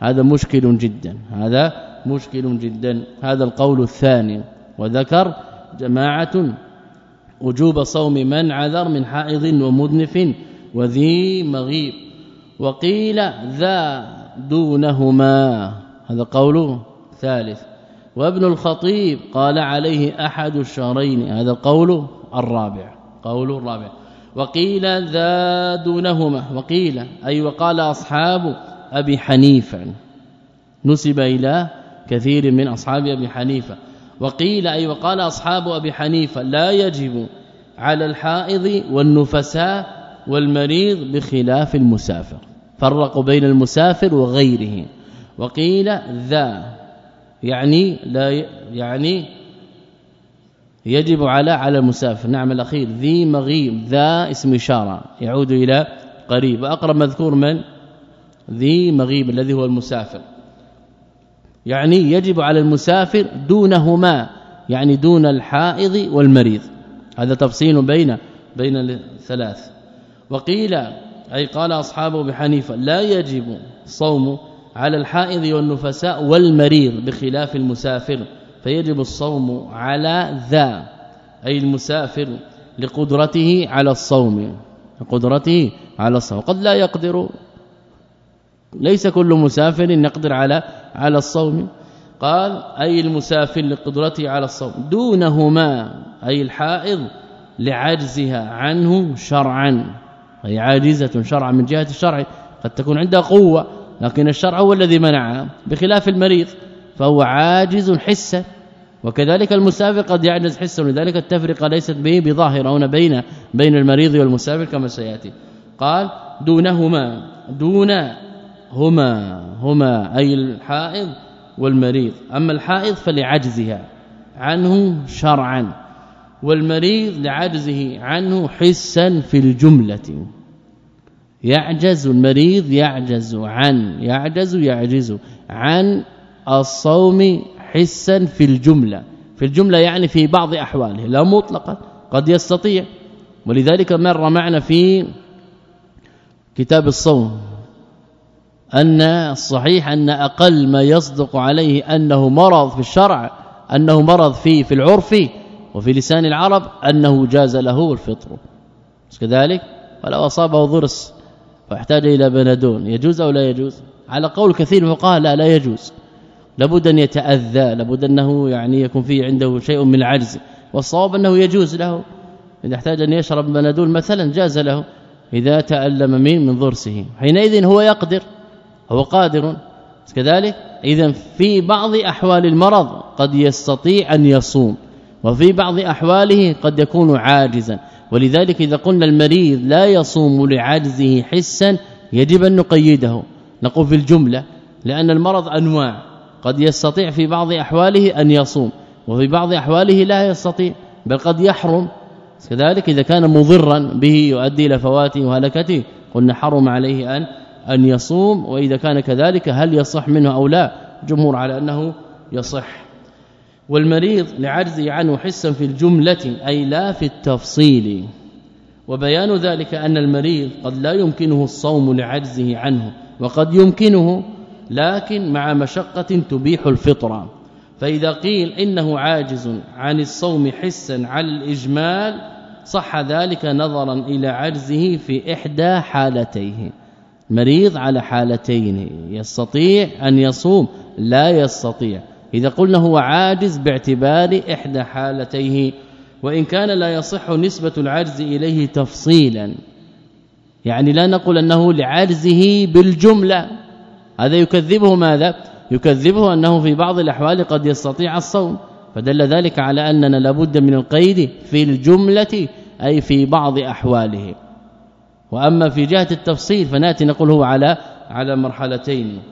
هذا مشكل جدا هذا مشكل جدا. هذا القول الثاني. وذكر جماعة وجوب صوم من عذر من حائض ومدنف وذي مغيب. وقيل ذا دونهما هذا قول ثالث. وابن الخطيب قال عليه أحد الشهرين هذا القول الرابع قول الرابع. وقيل ذا دونهما وقيل أي وقال أصحاب أبي حنيفة. نسب إلى كثير من أصحاب أبي حنيفة. وقيل أي وقال أصحاب أبي حنيفة لا يجب على الحائض والنفساء والمريض بخلاف المسافر. فرقوا بين المسافر وغيره. وقيل ذا يعني لا يعني يجب على على المسافر. نعم الأخير ذي مغيب ذا اسم إشارة يعود إلى قريب. وأقرب مذكور من؟ ذي مغيب الذي هو المسافر. يعني يجب على المسافر دونهما يعني دون الحائض والمريض. هذا تفصيل بين بين الثلاث. وقيل أي قال اصحابه بحنيفه لا يجب صوم على الحائض والنفساء والمريض بخلاف المسافر. فيجب الصوم على ذا أي المسافر لقدرته على الصوم قدرته على الصوم. قد لا يقدر ليس كل مسافر يقدر على على الصوم. قال أي المسافر لقدرته على الصوم. دونهما أي الحائض لعجزها عنه شرعا أي عاجزة شرعا من جهة الشرع. قد تكون عندها قوة لكن الشرع هو الذي منعها بخلاف المريض. فهو عاجز حسا وكذلك المسافر قد يعجز حسا ولذلك التفرقة ليست به بظاهره هنا بين بين المريض والمسافر كما سيأتي. قال دونهما دون هما هما أي الحائض والمريض. أما الحائض فلعجزها عنه شرعا والمريض لعجزه عنه حسا في الجملة. يعجز المريض يعجز عن يعجز يعجز عن الصوم حسا في الجملة. في الجملة يعني في بعض أحواله. لا مطلقا. قد يستطيع. ولذلك مر معنا في كتاب الصوم أن الصحيح أن أقل ما يصدق عليه أنه مرض في الشرع أنه مرض في في العرف وفي لسان العرب أنه جاز له الفطر. كذلك؟ ولو أصابه ضرس واحتاج إلى بندون يجوز أو لا يجوز؟ على قول كثير فقال لا لا يجوز. لابد أن يتأذى لابد أنه يعني يكون فيه عنده شيء من العجز. والصواب أنه يجوز له. إذا احتاج أن يشرب بندول مثلا جاز له. إذا تألم من من ضرسه. حينئذ هو يقدر هو قادر. كذلك إذا في بعض أحوال المرض قد يستطيع أن يصوم وفي بعض أحواله قد يكون عاجزا. ولذلك إذا قلنا المريض لا يصوم لعجزه حسا يجب أن نقيده. نقول في الجملة لأن المرض أنواع. قد يستطيع في بعض أحواله أن يصوم وفي بعض أحواله لا يستطيع بل قد يحرم. كذلك إذا كان مضرا به يؤدي إلى فواته وهلكته قلنا حرم عليه أن أن يصوم وإذا كان كذلك هل يصح منه أو لا؟ جمهور على أنه يصح. والمريض لعجزه عنه حسا في الجملة أي لا في التفصيل. وبيان ذلك أن المريض قد لا يمكنه الصوم لعجزه عنه وقد يمكنه لكن مع مشقة تبيح الفطرة. فإذا قيل إنه عاجز عن الصوم حسا على الإجمال صح ذلك نظرا إلى عجزه في إحدى حالتيه. مريض على حالتين يستطيع أن يصوم لا يستطيع. إذا قلنا هو عاجز باعتبار إحدى حالتيه وإن كان لا يصح نسبة العجز إليه تفصيلا. يعني لا نقول أنه لعجزه بالجملة. هذا يكذبه ماذا؟ يكذبه أنه في بعض الأحوال قد يستطيع الصوم. فدل ذلك على أننا لابد من القيد في الجملة أي في بعض أحواله. وأما في جهة التفصيل فنأتي نقول هو على على مرحلتين.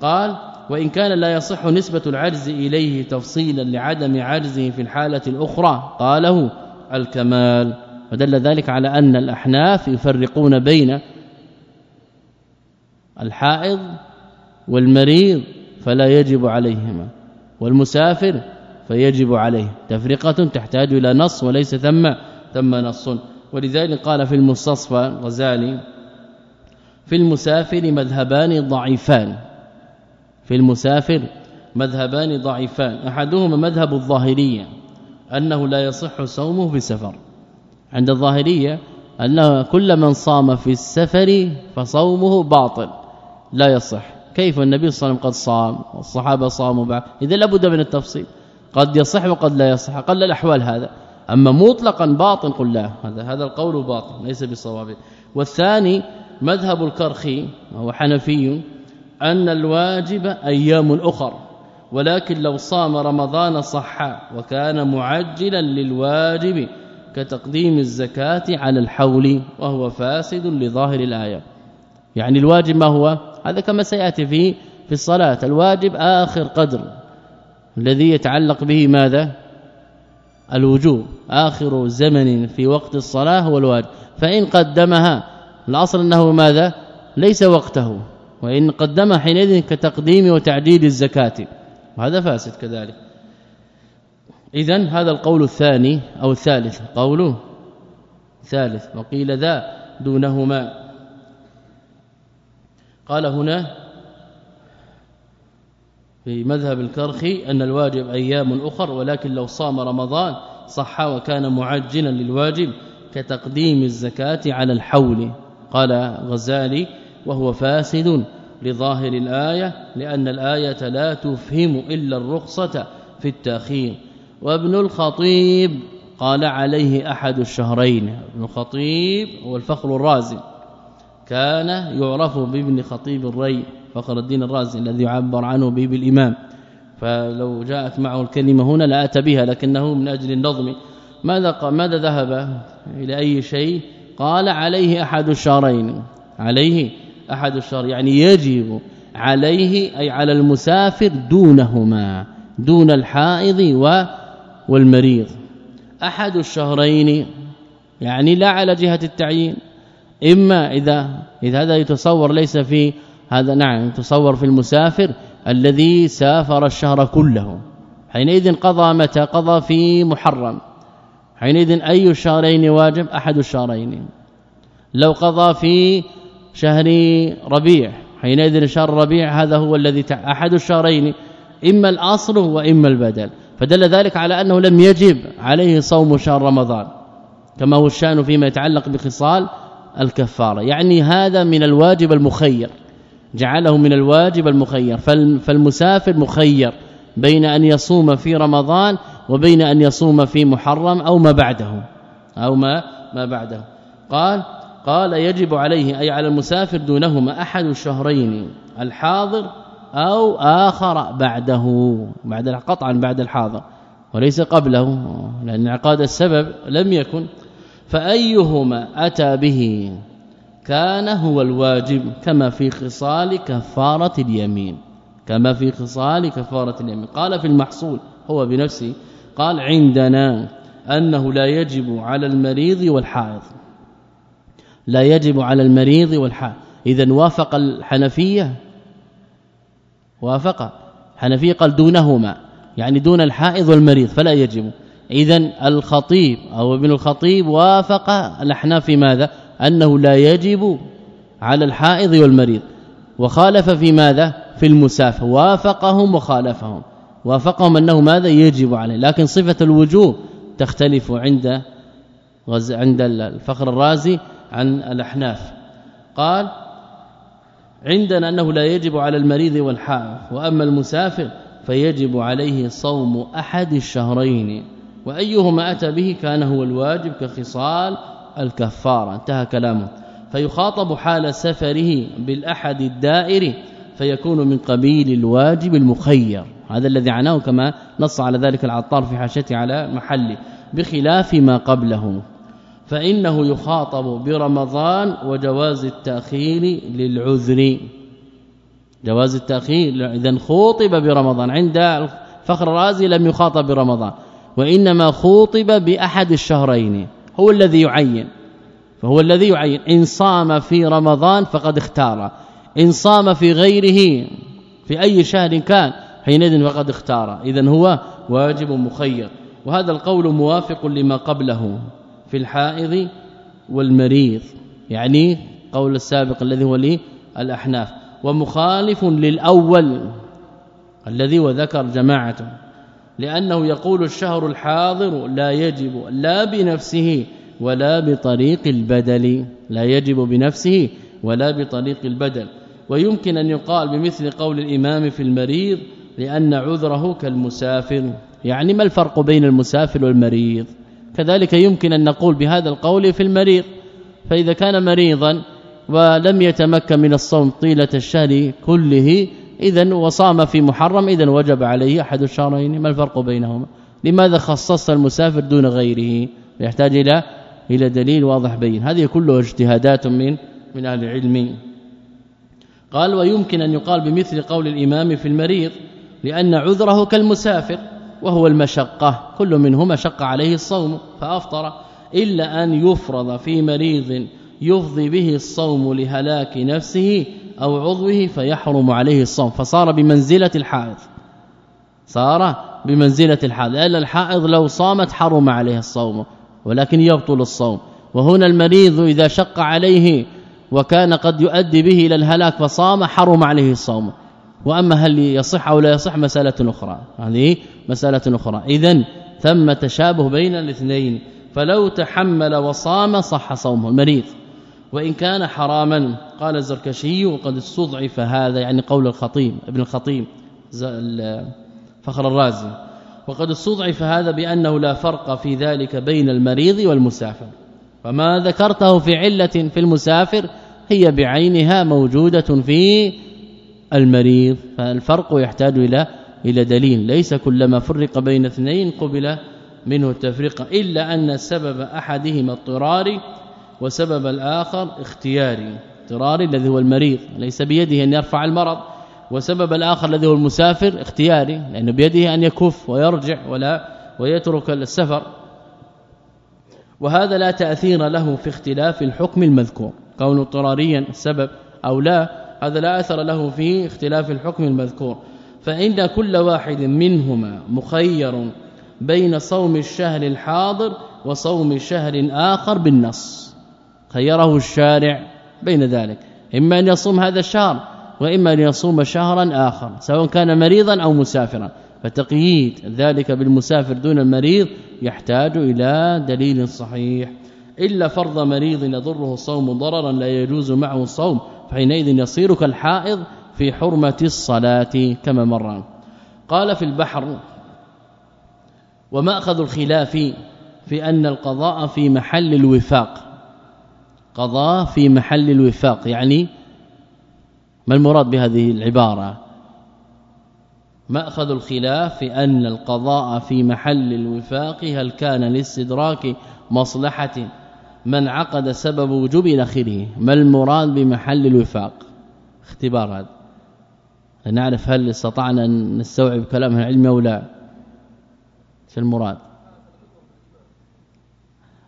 قال وإن كان لا يصح نسبة العجز إليه تفصيلا لعدم عجزه في الحالة الأخرى قاله الكمال. ودل ذلك على أن الأحناف يفرقون بين الحائض والمريض فلا يجب عليهما والمسافر فيجب عليه. تفرقة تحتاج إلى نص وليس ثم ثم نص. ولذلك قال في المستصفى غزالي في المسافر مذهبان ضعيفان. في المسافر مذهبان ضعيفان. أحدهما مذهب الظاهرية أنه لا يصح صومه في السفر. عند الظاهرية أن كل من صام في السفر فصومه باطل لا يصح. كيف النبي صلى الله عليه وسلم قد صام والصحابه صاموا بعد. إذا لابد من التفصيل. قد يصح وقد لا يصح قل الأحوال هذا. أما مطلقا باطن قل لا هذا هذا القول باطل ليس بصواب. والثاني مذهب الكرخي وهو حنفي أن الواجب أيام أخر. ولكن لو صام رمضان صح وكان معجلا للواجب كتقديم الزكاة على الحول وهو فاسد لظاهر الآية. يعني الواجب ما هو؟ هذا كما سيأتي في في الصلاة. الواجب آخر قدر. الذي يتعلق به ماذا؟ الوجوب. آخر زمن في وقت الصلاة هو الواجب. فإن قدمها الأصل أنه ماذا؟ ليس وقته. وإن قدمها حينئذ كتقديم وتعديل الزكاة. وهذا فاسد كذلك. اذا هذا القول الثاني أو الثالث. قوله ثالث. وقيل ذا دونهما. قال هنا في مذهب الكرخي أن الواجب أيام أخر ولكن لو صام رمضان صح وكان معجلا للواجب كتقديم الزكاة على الحول. قال غزالي وهو فاسد لظاهر الآية لأن الآية لا تفهم إلا الرخصة في التأخير. وابن الخطيب قال عليه أحد الشهرين ابن الخطيب هو الفخر الرازي. كان يعرف بابن خطيب الري فخر الدين الرازي الذي يعبر عنه به بالامام فلو جاءت معه الكلمة هنا لاتى بها لكنه من أجل النظم. ماذا ماذا ذهب إلى أي شيء؟ قال عليه أحد الشهرين. عليه أحد الشهر يعني يجب عليه أي على المسافر دونهما دون الحائض والمريض. أحد الشهرين يعني لا على جهة التعيين. إما إذا إذا هذا يتصور ليس في هذا نعم يتصور في المسافر الذي سافر الشهر كله. حينئذ قضى متى؟ قضى في محرم. حينئذ أي الشهرين واجب؟ أحد الشهرين. لو قضى في شهر ربيع حينئذ شهر ربيع هذا هو الذي أحد الشهرين إما الأصل وإما البدل. فدل ذلك على أنه لم يجب عليه صوم شهر رمضان. كما هو الشأن فيما يتعلق بخصال الكفارة. يعني هذا من الواجب المخير. جعله من الواجب المخير. فالمسافر مخير بين أن يصوم في رمضان وبين أن يصوم في محرم أو ما بعده. أو ما ما بعده. قال قال يجب عليه أي على المسافر دونهما أحد الشهرين الحاضر أو آخر بعده. بعد قطعا بعد الحاضر. وليس قبله لأن انعقاد السبب لم يكن فأيهما أتى به؟ كان هو الواجب كما في خصال كفارة اليمين كما في خصال كفارة اليمين. قال في المحصول هو بنفسه قال عندنا أنه لا يجب على المريض والحائض. لا يجب على المريض والحائض. اذا وافق الحنفية؟ وافق. حنفية قال دونهما يعني دون الحائض والمريض فلا يجب. اذا الخطيب أو ابن الخطيب وافق الأحناف في ماذا؟ أنه لا يجب على الحائض والمريض. وخالف في ماذا؟ في المسافر وافقهم وخالفهم. وافقهم أنه ماذا؟ يجب عليه. لكن صفة الوجوب تختلف عند عند الفخر الرازي عن الأحناف. قال عندنا أنه لا يجب على المريض والحائض وأما المسافر فيجب عليه صوم أحد الشهرين. وأيهما أتى به كان هو الواجب كخصال الكفارة. انتهى كلامه. فيخاطب حال سفره بالأحد الدائر فيكون من قبيل الواجب المخير. هذا الذي عناه كما نص على ذلك العطار في حاشته على محله بخلاف ما قبله. فإنه يخاطب برمضان وجواز التأخير للعذر. جواز التأخير إذا خوطب برمضان عند فخر الرازي لم يخاطب برمضان. وإنما خوطب بأحد الشهرين هو الذي يعين. فهو الذي يعين. إن صام في رمضان فقد اختار. إن صام في غيره في أي شهر كان حينئذ فقد اختار. اذا هو واجب مخير. وهذا القول موافق لما قبله في الحائض والمريض. يعني قول السابق الذي هو لي الاحناف ومخالف للأول الذي وذكر جماعة لأنه يقول الشهر الحاضر لا يجب لا بنفسه ولا بطريق البدل لا يجب بنفسه ولا بطريق البدل. ويمكن أن يقال بمثل قول الإمام في المريض لأن عذره كالمسافر. يعني ما الفرق بين المسافر والمريض؟ كذلك يمكن أن نقول بهذا القول في المريض. فإذا كان مريضا ولم يتمكن من الصوم طيلة الشهر كله اذا وصام في محرم اذا وجب عليه أحد الشهرين. ما الفرق بينهما؟ لماذا خصصت المسافر دون غيره؟ يحتاج إلى إلى دليل واضح بين. هذه كلها اجتهادات من من أهل العلم. قال ويمكن أن يقال بمثل قول الإمام في المريض لأن عذره كالمسافر وهو المشقة. كل منهما شق عليه الصوم فأفطر إلا أن يفرض في مريض يفضي به الصوم لهلاك نفسه أو عضوه فيحرم عليه الصوم فصار بمنزلة الحائض. صار بمنزلة الحائض الا الحائض لو صامت حرم عليه الصوم ولكن يبطل الصوم. وهنا المريض إذا شق عليه وكان قد يؤدي به إلى الهلاك فصام حرم عليه الصوم. وأما هل يصح أو لا يصح؟ مسألة أخرى. هذه مسألة أخرى. اذا ثم تشابه بين الاثنين. فلو تحمل وصام صح صومه. المريض وإن كان حراما قال الزركشي وقد استضعف هذا يعني قول الخطيب ابن الخطيب فخر الرازي. وقد استضعف هذا بأنه لا فرق في ذلك بين المريض والمسافر. فما ذكرته في علة في المسافر هي بعينها موجودة في المريض فالفرق يحتاج إلى إلى دليل. ليس كلما فرق بين اثنين قبل منه التفرقه إلا أن سبب أحدهما اضطراري وسبب الآخر اختياري اضطراري الذي هو المريض ليس بيده أن يرفع المرض. وسبب الآخر الذي هو المسافر اختياري لأنه بيده أن يكف ويرجع ولا ويترك السفر. وهذا لا تأثير له في اختلاف الحكم المذكور. كونه اضطراريا السبب أو لا هذا لا أثر له في اختلاف الحكم المذكور. فإن كل واحد منهما مخير بين صوم الشهر الحاضر وصوم شهر آخر بالنص. خيره الشارع بين ذلك. إما أن يصوم هذا الشهر وإما أن يصوم شهرا آخر سواء كان مريضا أو مسافرا. فتقييد ذلك بالمسافر دون المريض يحتاج إلى دليل صحيح. إلا فرض مريض يضره الصوم ضررا لا يجوز معه الصوم فحينئذ يصير كالحائض في حرمة الصلاة كما مر. قال في البحر وماخذ الخلاف في أن القضاء في محل الوفاق. قضاء في محل الوفاق يعني ما المراد بهذه العبارة؟ مأخذ الخلاف في أن القضاء في محل الوفاق هل كان لاستدراك مصلحة من عقد سبب وجوب إلى آخره؟ ما المراد بمحل الوفاق؟ اختبار هذا. نعرف هل استطعنا أن نستوعب كلام العلم أو لا. إيش المراد؟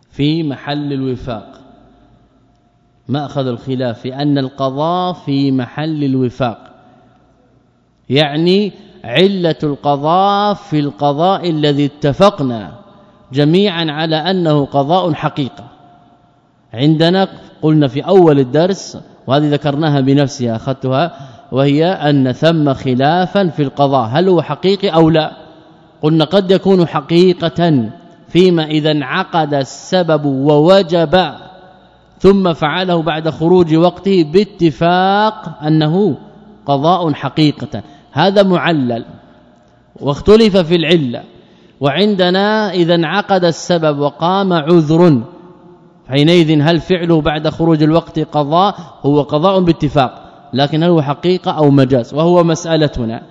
في محل الوفاق. ما اخذ الخلاف في أن القضاء في محل الوفاق. يعني علة القضاء في القضاء الذي اتفقنا جميعا على أنه قضاء حقيقة. عندنا قلنا في أول الدرس وهذه ذكرناها بنفسها أخذتها وهي أن ثم خلافا في القضاء هل هو حقيقي أو لا؟ قلنا قد يكون حقيقة فيما إذا انعقد السبب ووجب ثم فعله بعد خروج وقته باتفاق أنه قضاء حقيقة. هذا معلل واختلف في العلة. وعندنا إذا انعقد السبب وقام عذر حينئذ هل فعله بعد خروج الوقت قضاء؟ هو قضاء باتفاق لكن هل هو حقيقة أو مجاز؟ وهو مسألتنا.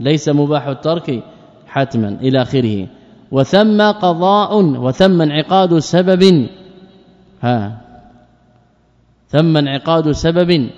ليس مباح الترك حتما إلى آخره. وثم قضاء وثم انعقاد سبب. ها ثم انعقاد سبب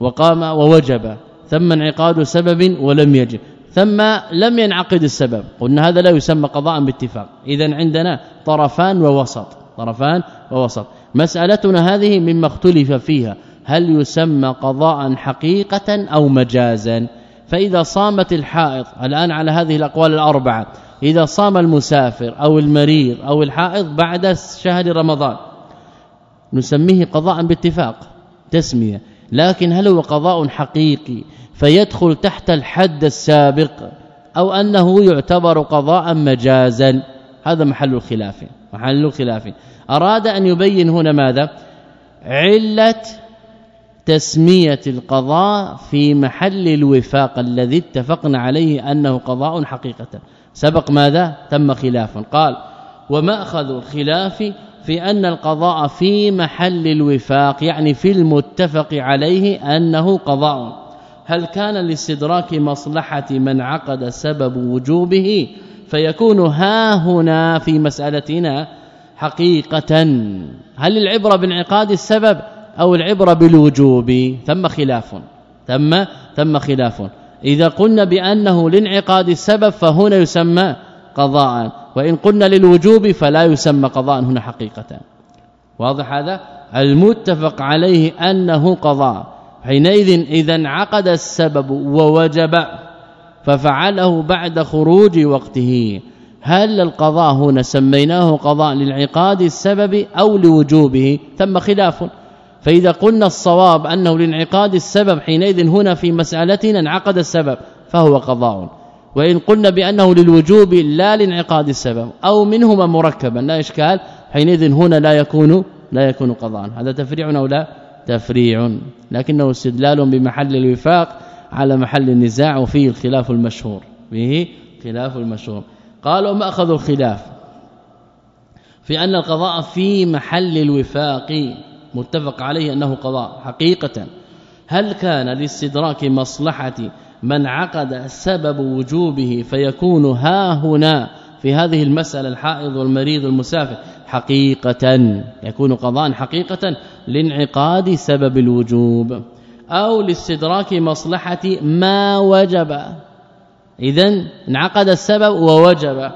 وقام ووجب. ثم انعقاد سبب ولم يجب. ثم لم ينعقد السبب. قلنا هذا لا يسمى قضاء باتفاق. اذا عندنا طرفان ووسط. طرفان ووسط. مسألتنا هذه مما اختلف فيها. هل يسمى قضاء حقيقة أو مجازا؟ فإذا صامت الحائض الآن على هذه الأقوال الأربعة إذا صام المسافر أو المريض أو الحائض بعد شهر رمضان نسميه قضاء باتفاق تسمية. لكن هل هو قضاء حقيقي فيدخل تحت الحد السابق أو أنه يعتبر قضاء مجازا؟ هذا محل الخلاف محل الخلاف. أراد أن يبين هنا ماذا؟ علة تسمية القضاء في محل الوفاق الذي اتفقنا عليه أنه قضاء حقيقة. سبق ماذا؟ تم خلاف قال ومأخذ الخلاف في أن القضاء في محل الوفاق يعني في المتفق عليه أنه قضاء. هل كان لاستدراك مصلحة من عقد سبب وجوبه؟ فيكون ها هنا في مسألتنا حقيقة. هل العبرة بانعقاد السبب أو العبرة بالوجوب؟ ثم خلاف. ثم ثم خلاف. إذا قلنا بأنه لانعقاد السبب فهنا يسمى قضاء. وإن قلنا للوجوب فلا يسمى قضاء هنا حقيقة. واضح هذا؟ المتفق عليه أنه قضاء. حينئذ إذا انعقد السبب ووجب ففعله بعد خروج وقته. هل القضاء هنا سميناه قضاء للعقاد السبب أو لوجوبه؟ ثم خلاف. فإذا قلنا الصواب أنه لانعقاد السبب حينئذ هنا في مسألتنا انعقد السبب فهو قضاء. وإن قلنا بأنه للوجوب لا لانعقاد السبب أو منهما مركبا لا إشكال. حينئذ هنا لا يكون لا يكون قضاء. هذا تفريع أو لا؟ تفريع. لكنه استدلال بمحل الوفاق على محل النزاع وفيه الخلاف المشهور. به خلاف المشهور. قالوا ما اخذوا الخلاف؟ في أن القضاء في محل الوفاق. متفق عليه أنه قضاء حقيقة. هل كان لاستدراك مصلحة من عقد سبب وجوبه فيكون ها هنا في هذه المسألة الحائض والمريض والمسافر حقيقة يكون قضاء حقيقة لانعقاد سبب الوجوب أو لاستدراك مصلحة ما وجب. اذا انعقد السبب ووجب.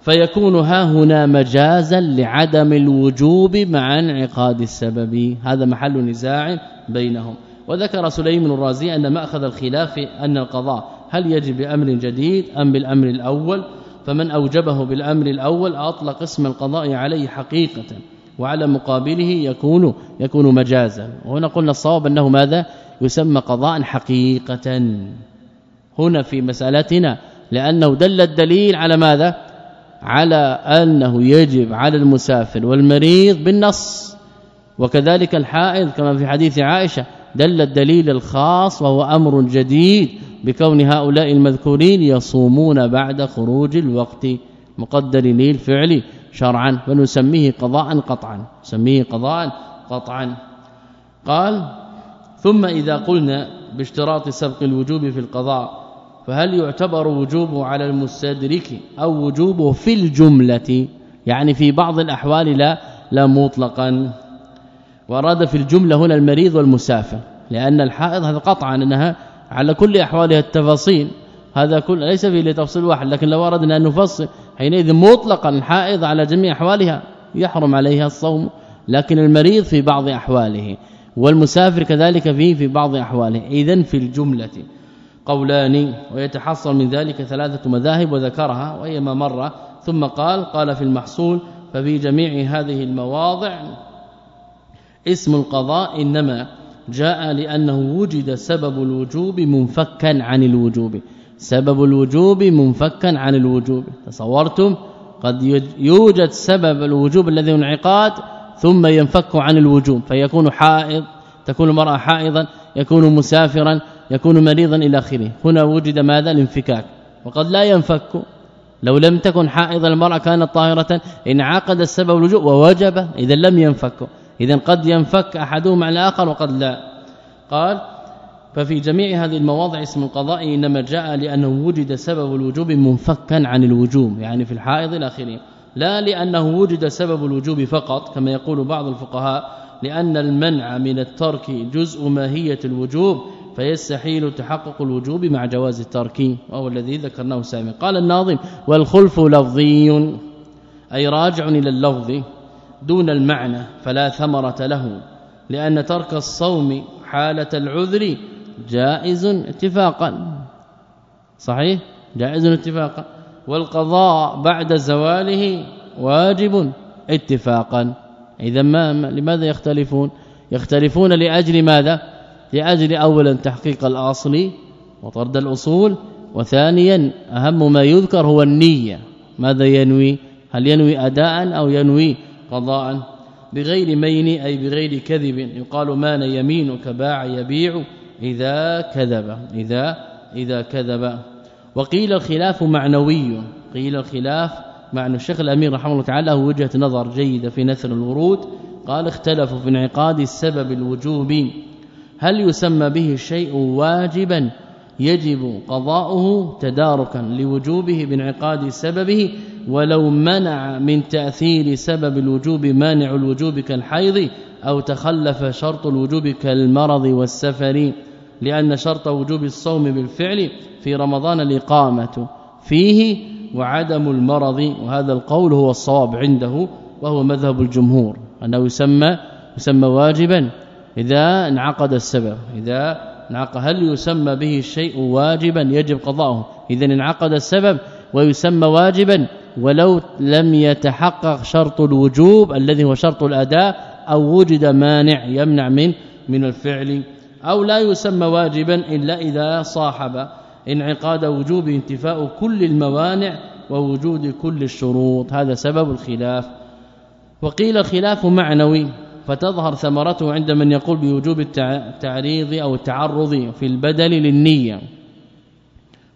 فيكون ها هنا مجازا لعدم الوجوب مع انعقاد السبب. هذا محل نزاع بينهم. وذكر سليم الرازي أن مأخذ الخلاف أن القضاء هل يجب بأمر جديد أم بالأمر الأول؟ فمن أوجبه بالأمر الأول أطلق اسم القضاء عليه حقيقة وعلى مقابله يكون يكون مجازا. وهنا قلنا الصواب أنه ماذا؟ يسمى قضاء حقيقة. هنا في مسألتنا لأنه دل الدليل على ماذا؟ على أنه يجب على المسافر والمريض بالنص. وكذلك الحائض كما في حديث عائشة دل الدليل الخاص وهو أمر جديد بكون هؤلاء المذكورين يصومون بعد خروج الوقت. مقدر للفعل شرعا فنسميه قضاء قطعا. نسميه قضاء قطعا. قال ثم إذا قلنا باشتراط سبق الوجوب في القضاء فهل يعتبر وجوبه على المستدرك أو وجوبه في الجملة؟ يعني في بعض الأحوال لا لا مطلقا. واراد في الجملة هنا المريض والمسافر لأن الحائض هذا قطعا إنها على كل أحوالها التفاصيل هذا كل ليس فيه لتفصيل واحد لكن لو أردنا أن نفصل حينئذ مطلقا الحائض على جميع أحوالها يحرم عليها الصوم لكن المريض في بعض أحواله والمسافر كذلك فيه في بعض أحواله. اذا في الجملة قولان ويتحصل من ذلك ثلاثة مذاهب وذكرها وهي ما مر ثم قال قال في المحصول ففي جميع هذه المواضع اسم القضاء إنما جاء لأنه وجد سبب الوجوب منفكا عن الوجوب. سبب الوجوب منفكا عن الوجوب. تصورتم؟ قد يوجد سبب الوجوب الذي انعقاد ثم ينفك عن الوجوب فيكون حائض تكون المرأة حائضا يكون مسافرا يكون مريضا إلى آخره. هنا وجد ماذا؟ الانفكاك. وقد لا ينفك. لو لم تكن حائض المرأة كانت طاهرة انعقد السبب الوجوب ووجب اذا لم ينفك. إذا قد ينفك احدهما على الآخر وقد لا. قال ففي جميع هذه المواضع اسم القضاء إنما جاء لأنه وجد سبب الوجوب منفكا عن الوجوب يعني في الحائض إلى آخره. لا لأنه وجد سبب الوجوب فقط كما يقول بعض الفقهاء لأن المنع من الترك جزء ماهية الوجوب فيستحيل تحقق الوجوب مع جواز الترك وهو الذي ذكرناه سابقا. قال الناظم والخلف لفظي أي راجع إلى اللفظ. دون المعنى فلا ثمرة له لأن ترك الصوم حالة العذر جائز اتفاقا. صحيح؟ جائز اتفاقا. والقضاء بعد زواله واجب اتفاقا. إذا ما لماذا يختلفون؟ يختلفون لأجل ماذا؟ لأجل اولا تحقيق الأصل وطرد الأصول وثانيا أهم ما يذكر هو النية. ماذا ينوي؟ هل ينوي اداء أو ينوي قضاء بغير مين أي بغير كذب. يقال مان يمينك باع يبيع إذا كذب. إذا إذا كذب. وقيل الخلاف معنوي. قيل الخلاف معنى الشيخ الأمير رحمه الله تعالى هو وجهة نظر جيدة في نثر الورود. قال اختلفوا في انعقاد السبب الوجوب. هل يسمى به الشيء واجبا يجب قضاؤه تداركا لوجوبه بانعقاد سببه ولو منع من تأثير سبب الوجوب مانع الوجوب كالحيض أو تخلف شرط الوجوب كالمرض والسفر لأن شرط وجوب الصوم بالفعل في رمضان الإقامة فيه وعدم المرض وهذا القول هو الصواب عنده وهو مذهب الجمهور أنه يسمى يسمى واجبا إذا انعقد السبب إذا انعقد هل يسمى به الشيء واجبا يجب قضاؤه؟ اذا انعقد السبب ويسمى واجبا ولو لم يتحقق شرط الوجوب الذي هو شرط الأداء أو وجد مانع يمنع من من الفعل أو لا يسمى واجبا إلا إذا صاحب انعقاد وجوب انتفاء كل الموانع ووجود كل الشروط. هذا سبب الخلاف. وقيل الخلاف معنوي. فتظهر ثمرته عند من يقول بوجوب التعريض أو التعرض في البدل للنية.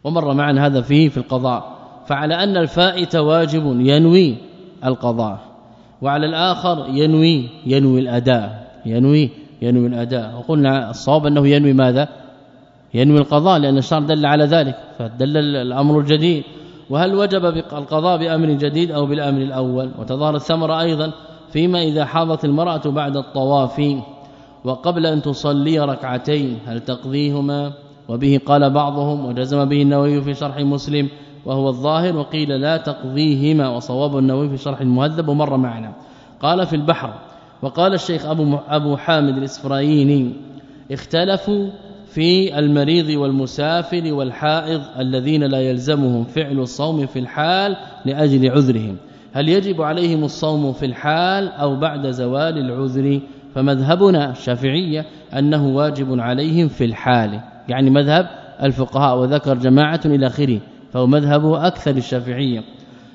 ومر معنا هذا فيه في القضاء. فعلى أن الفائت واجب ينوي القضاء. وعلى الآخر ينوي ينوي الأداء. ينوي ينوي الأداء. وقلنا الصواب أنه ينوي ماذا؟ ينوي القضاء لأن الشرع دل على ذلك. فدل الأمر الجديد. وهل وجب القضاء بأمر جديد أو بالأمر الأول؟ وتظهر الثمره أيضا. فيما إذا حاضت المرأة بعد الطواف وقبل أن تصلي ركعتين هل تقضيهما؟ وبه قال بعضهم وجزم به النووي في شرح مسلم وهو الظاهر وقيل لا تقضيهما وصواب النووي في شرح المهذب ومر معنا. قال في البحر وقال الشيخ أبو أبو حامد الإسفرايني اختلفوا في المريض والمسافر والحائض الذين لا يلزمهم فعل الصوم في الحال لأجل عذرهم. هل يجب عليهم الصوم في الحال أو بعد زوال العذر؟ فمذهبنا الشافعية أنه واجب عليهم في الحال. يعني مذهب الفقهاء وذكر جماعة إلى آخره فهو مذهب أكثر الشافعية.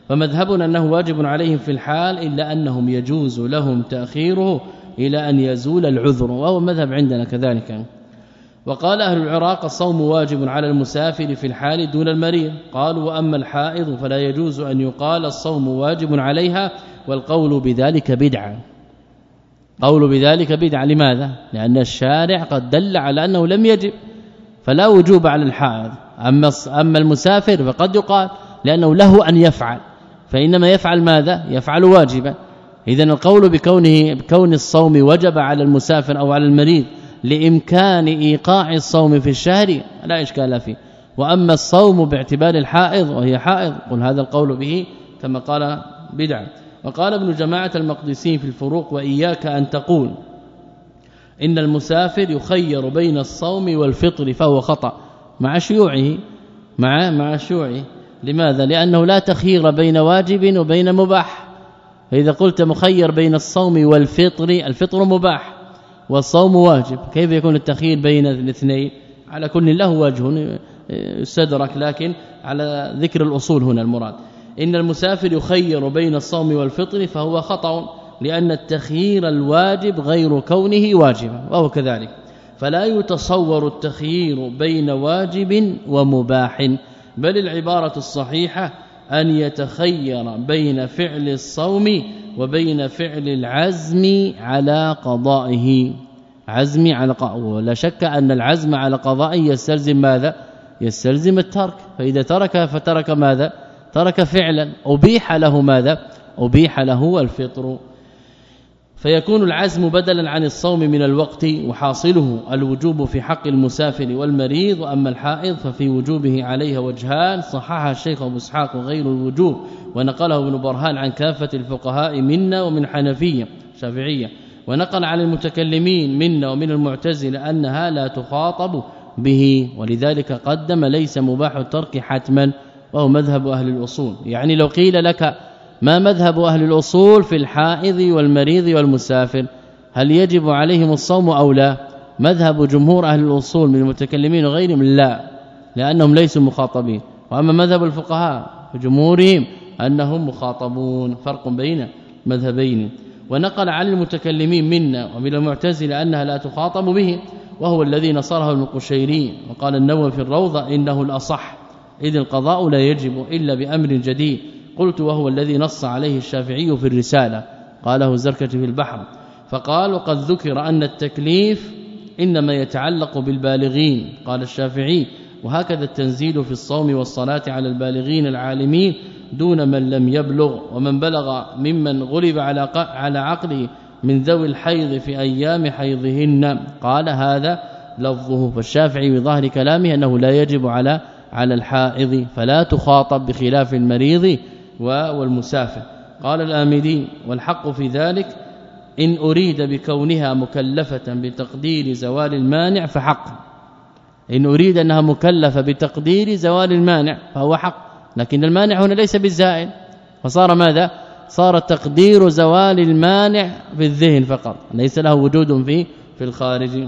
فمذهبنا أنه واجب عليهم في الحال إلا أنهم يجوز لهم تأخيره إلى أن يزول العذر وهو مذهب عندنا كذلك. وقال أهل العراق الصوم واجب على المسافر في الحال دون المريض. قالوا وأما الحائض فلا يجوز أن يقال الصوم واجب عليها والقول بذلك بدعة. قول بذلك بدعة لماذا؟ لأن الشارع قد دل على أنه لم يجب فلا وجوب على الحائض. أما أما المسافر فقد يقال لأنه له أن يفعل. فإنما يفعل ماذا؟ يفعل واجبا. اذا القول بكونه بكون الصوم وجب على المسافر أو على المريض لإمكان إيقاع الصوم في الشهر لا إشكال فيه. وأما الصوم باعتبار الحائض وهي حائض قل هذا القول به كما قال بدعة. وقال ابن جماعة المقدسين في الفروق وإياك أن تقول إن المسافر يخير بين الصوم والفطر فهو خطأ. مع شيوعه مع مع شيوعه. لماذا؟ لأنه لا تخيير بين واجب وبين مباح. فإذا قلت مخير بين الصوم والفطر الفطر مباح. والصوم واجب. كيف يكون التخيير بين الاثنين؟ على كل له وجه يستدرك لكن على ذكر الأصول هنا المراد. إن المسافر يخير بين الصوم والفطر فهو خطأ لأن التخيير الواجب غير كونه واجبا وهو كذلك. فلا يتصور التخيير بين واجب ومباح بل العبارة الصحيحة أن يتخير بين فعل الصوم وبين فعل العزم على قضائه. عزم على قضاء ولا شك أن العزم على قضاء يستلزم ماذا؟ يستلزم الترك. فإذا ترك فترك ماذا؟ ترك فعلا. أبيح له ماذا؟ أبيح له الفطر. فيكون العزم بدلا عن الصوم من الوقت وحاصله الوجوب في حق المسافر والمريض. واما الحائض ففي وجوبه عليها وجهان. صححها الشيخ أبو إسحاق غير الوجوب ونقله ابن برهان عن كافة الفقهاء منا ومن حنفية شافعية. ونقل عن المتكلمين منا ومن المعتزلة أنها لا تخاطب به ولذلك قدم ليس مباح الترك حتما وهو مذهب أهل الأصول. يعني لو قيل لك ما مذهب أهل الأصول في الحائض والمريض والمسافر؟ هل يجب عليهم الصوم أو لا؟ مذهب جمهور أهل الأصول من المتكلمين وغيرهم لا لأنهم ليسوا مخاطبين. وأما مذهب الفقهاء وجمهورهم أنهم مخاطبون. فرق بين مذهبين. ونقل عن المتكلمين منا ومن المعتزلة أنها لا تخاطب به وهو الذي نصره ابن قشيري وقال النووي في الروضة إنه الأصح. إذ القضاء لا يجب إلا بأمر جديد. قلت وهو الذي نص عليه الشافعي في الرسالة قاله الزركشي في البحر. فقال وقد ذكر أن التكليف إنما يتعلق بالبالغين. قال الشافعي وهكذا التنزيل في الصوم والصلاة على البالغين العالمين دون من لم يبلغ ومن بلغ ممن غلب على على عقله من ذوي الحيض في أيام حيضهن. قال هذا لفظه. فالشافعي بظاهر كلامه أنه لا يجب على على الحائض فلا تخاطب بخلاف المريض والمسافر. قال الآمدي والحق في ذلك إن أريد بكونها مكلفة بتقدير زوال المانع فحق. إن أريد أنها مكلفة بتقدير زوال المانع فهو حق. لكن المانع هنا ليس بالزائل. فصار ماذا؟ صار تقدير زوال المانع في الذهن فقط. ليس له وجود في في الخارج.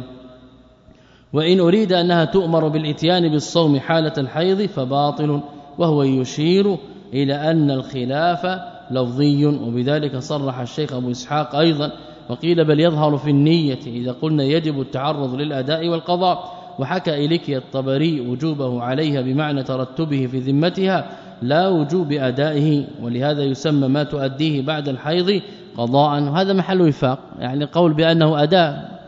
وإن أريد أنها تؤمر بالإتيان بالصوم حالة الحيض فباطل وهو يشير إلى أن الخلاف لفظي وبذلك صرح الشيخ أبو إسحاق أيضا وقيل بل يظهر في النية إذا قلنا يجب التعرض للأداء والقضاء وحكى إليكي الطبري وجوبه عليها بمعنى ترتبه في ذمتها لا وجوب أدائه ولهذا يسمى ما تؤديه بعد الحيض قضاء. وهذا محل وفاق يعني قول بأنه أداء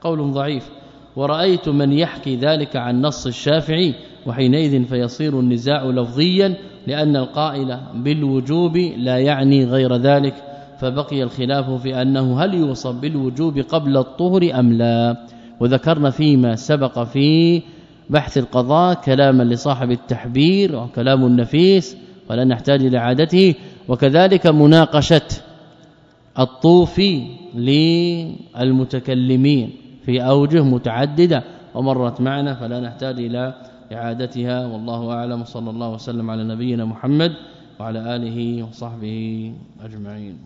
قول ضعيف. ورأيت من يحكي ذلك عن نص الشافعي وحينئذ فيصير النزاع لفظيا لأن القائل بالوجوب لا يعني غير ذلك فبقي الخلاف في أنه هل يوصف بالوجوب قبل الطهر أم لا؟ وذكرنا فيما سبق في بحث القضاء كلاما لصاحب التحبير وكلام النفيس ولا نحتاج إلى وكذلك مناقشة الطوف للمتكلمين في أوجه متعددة ومرت معنا فلا نحتاج إلى إعادتها والله أعلم. صلى الله وسلم على نبينا محمد وعلى آله وصحبه أجمعين.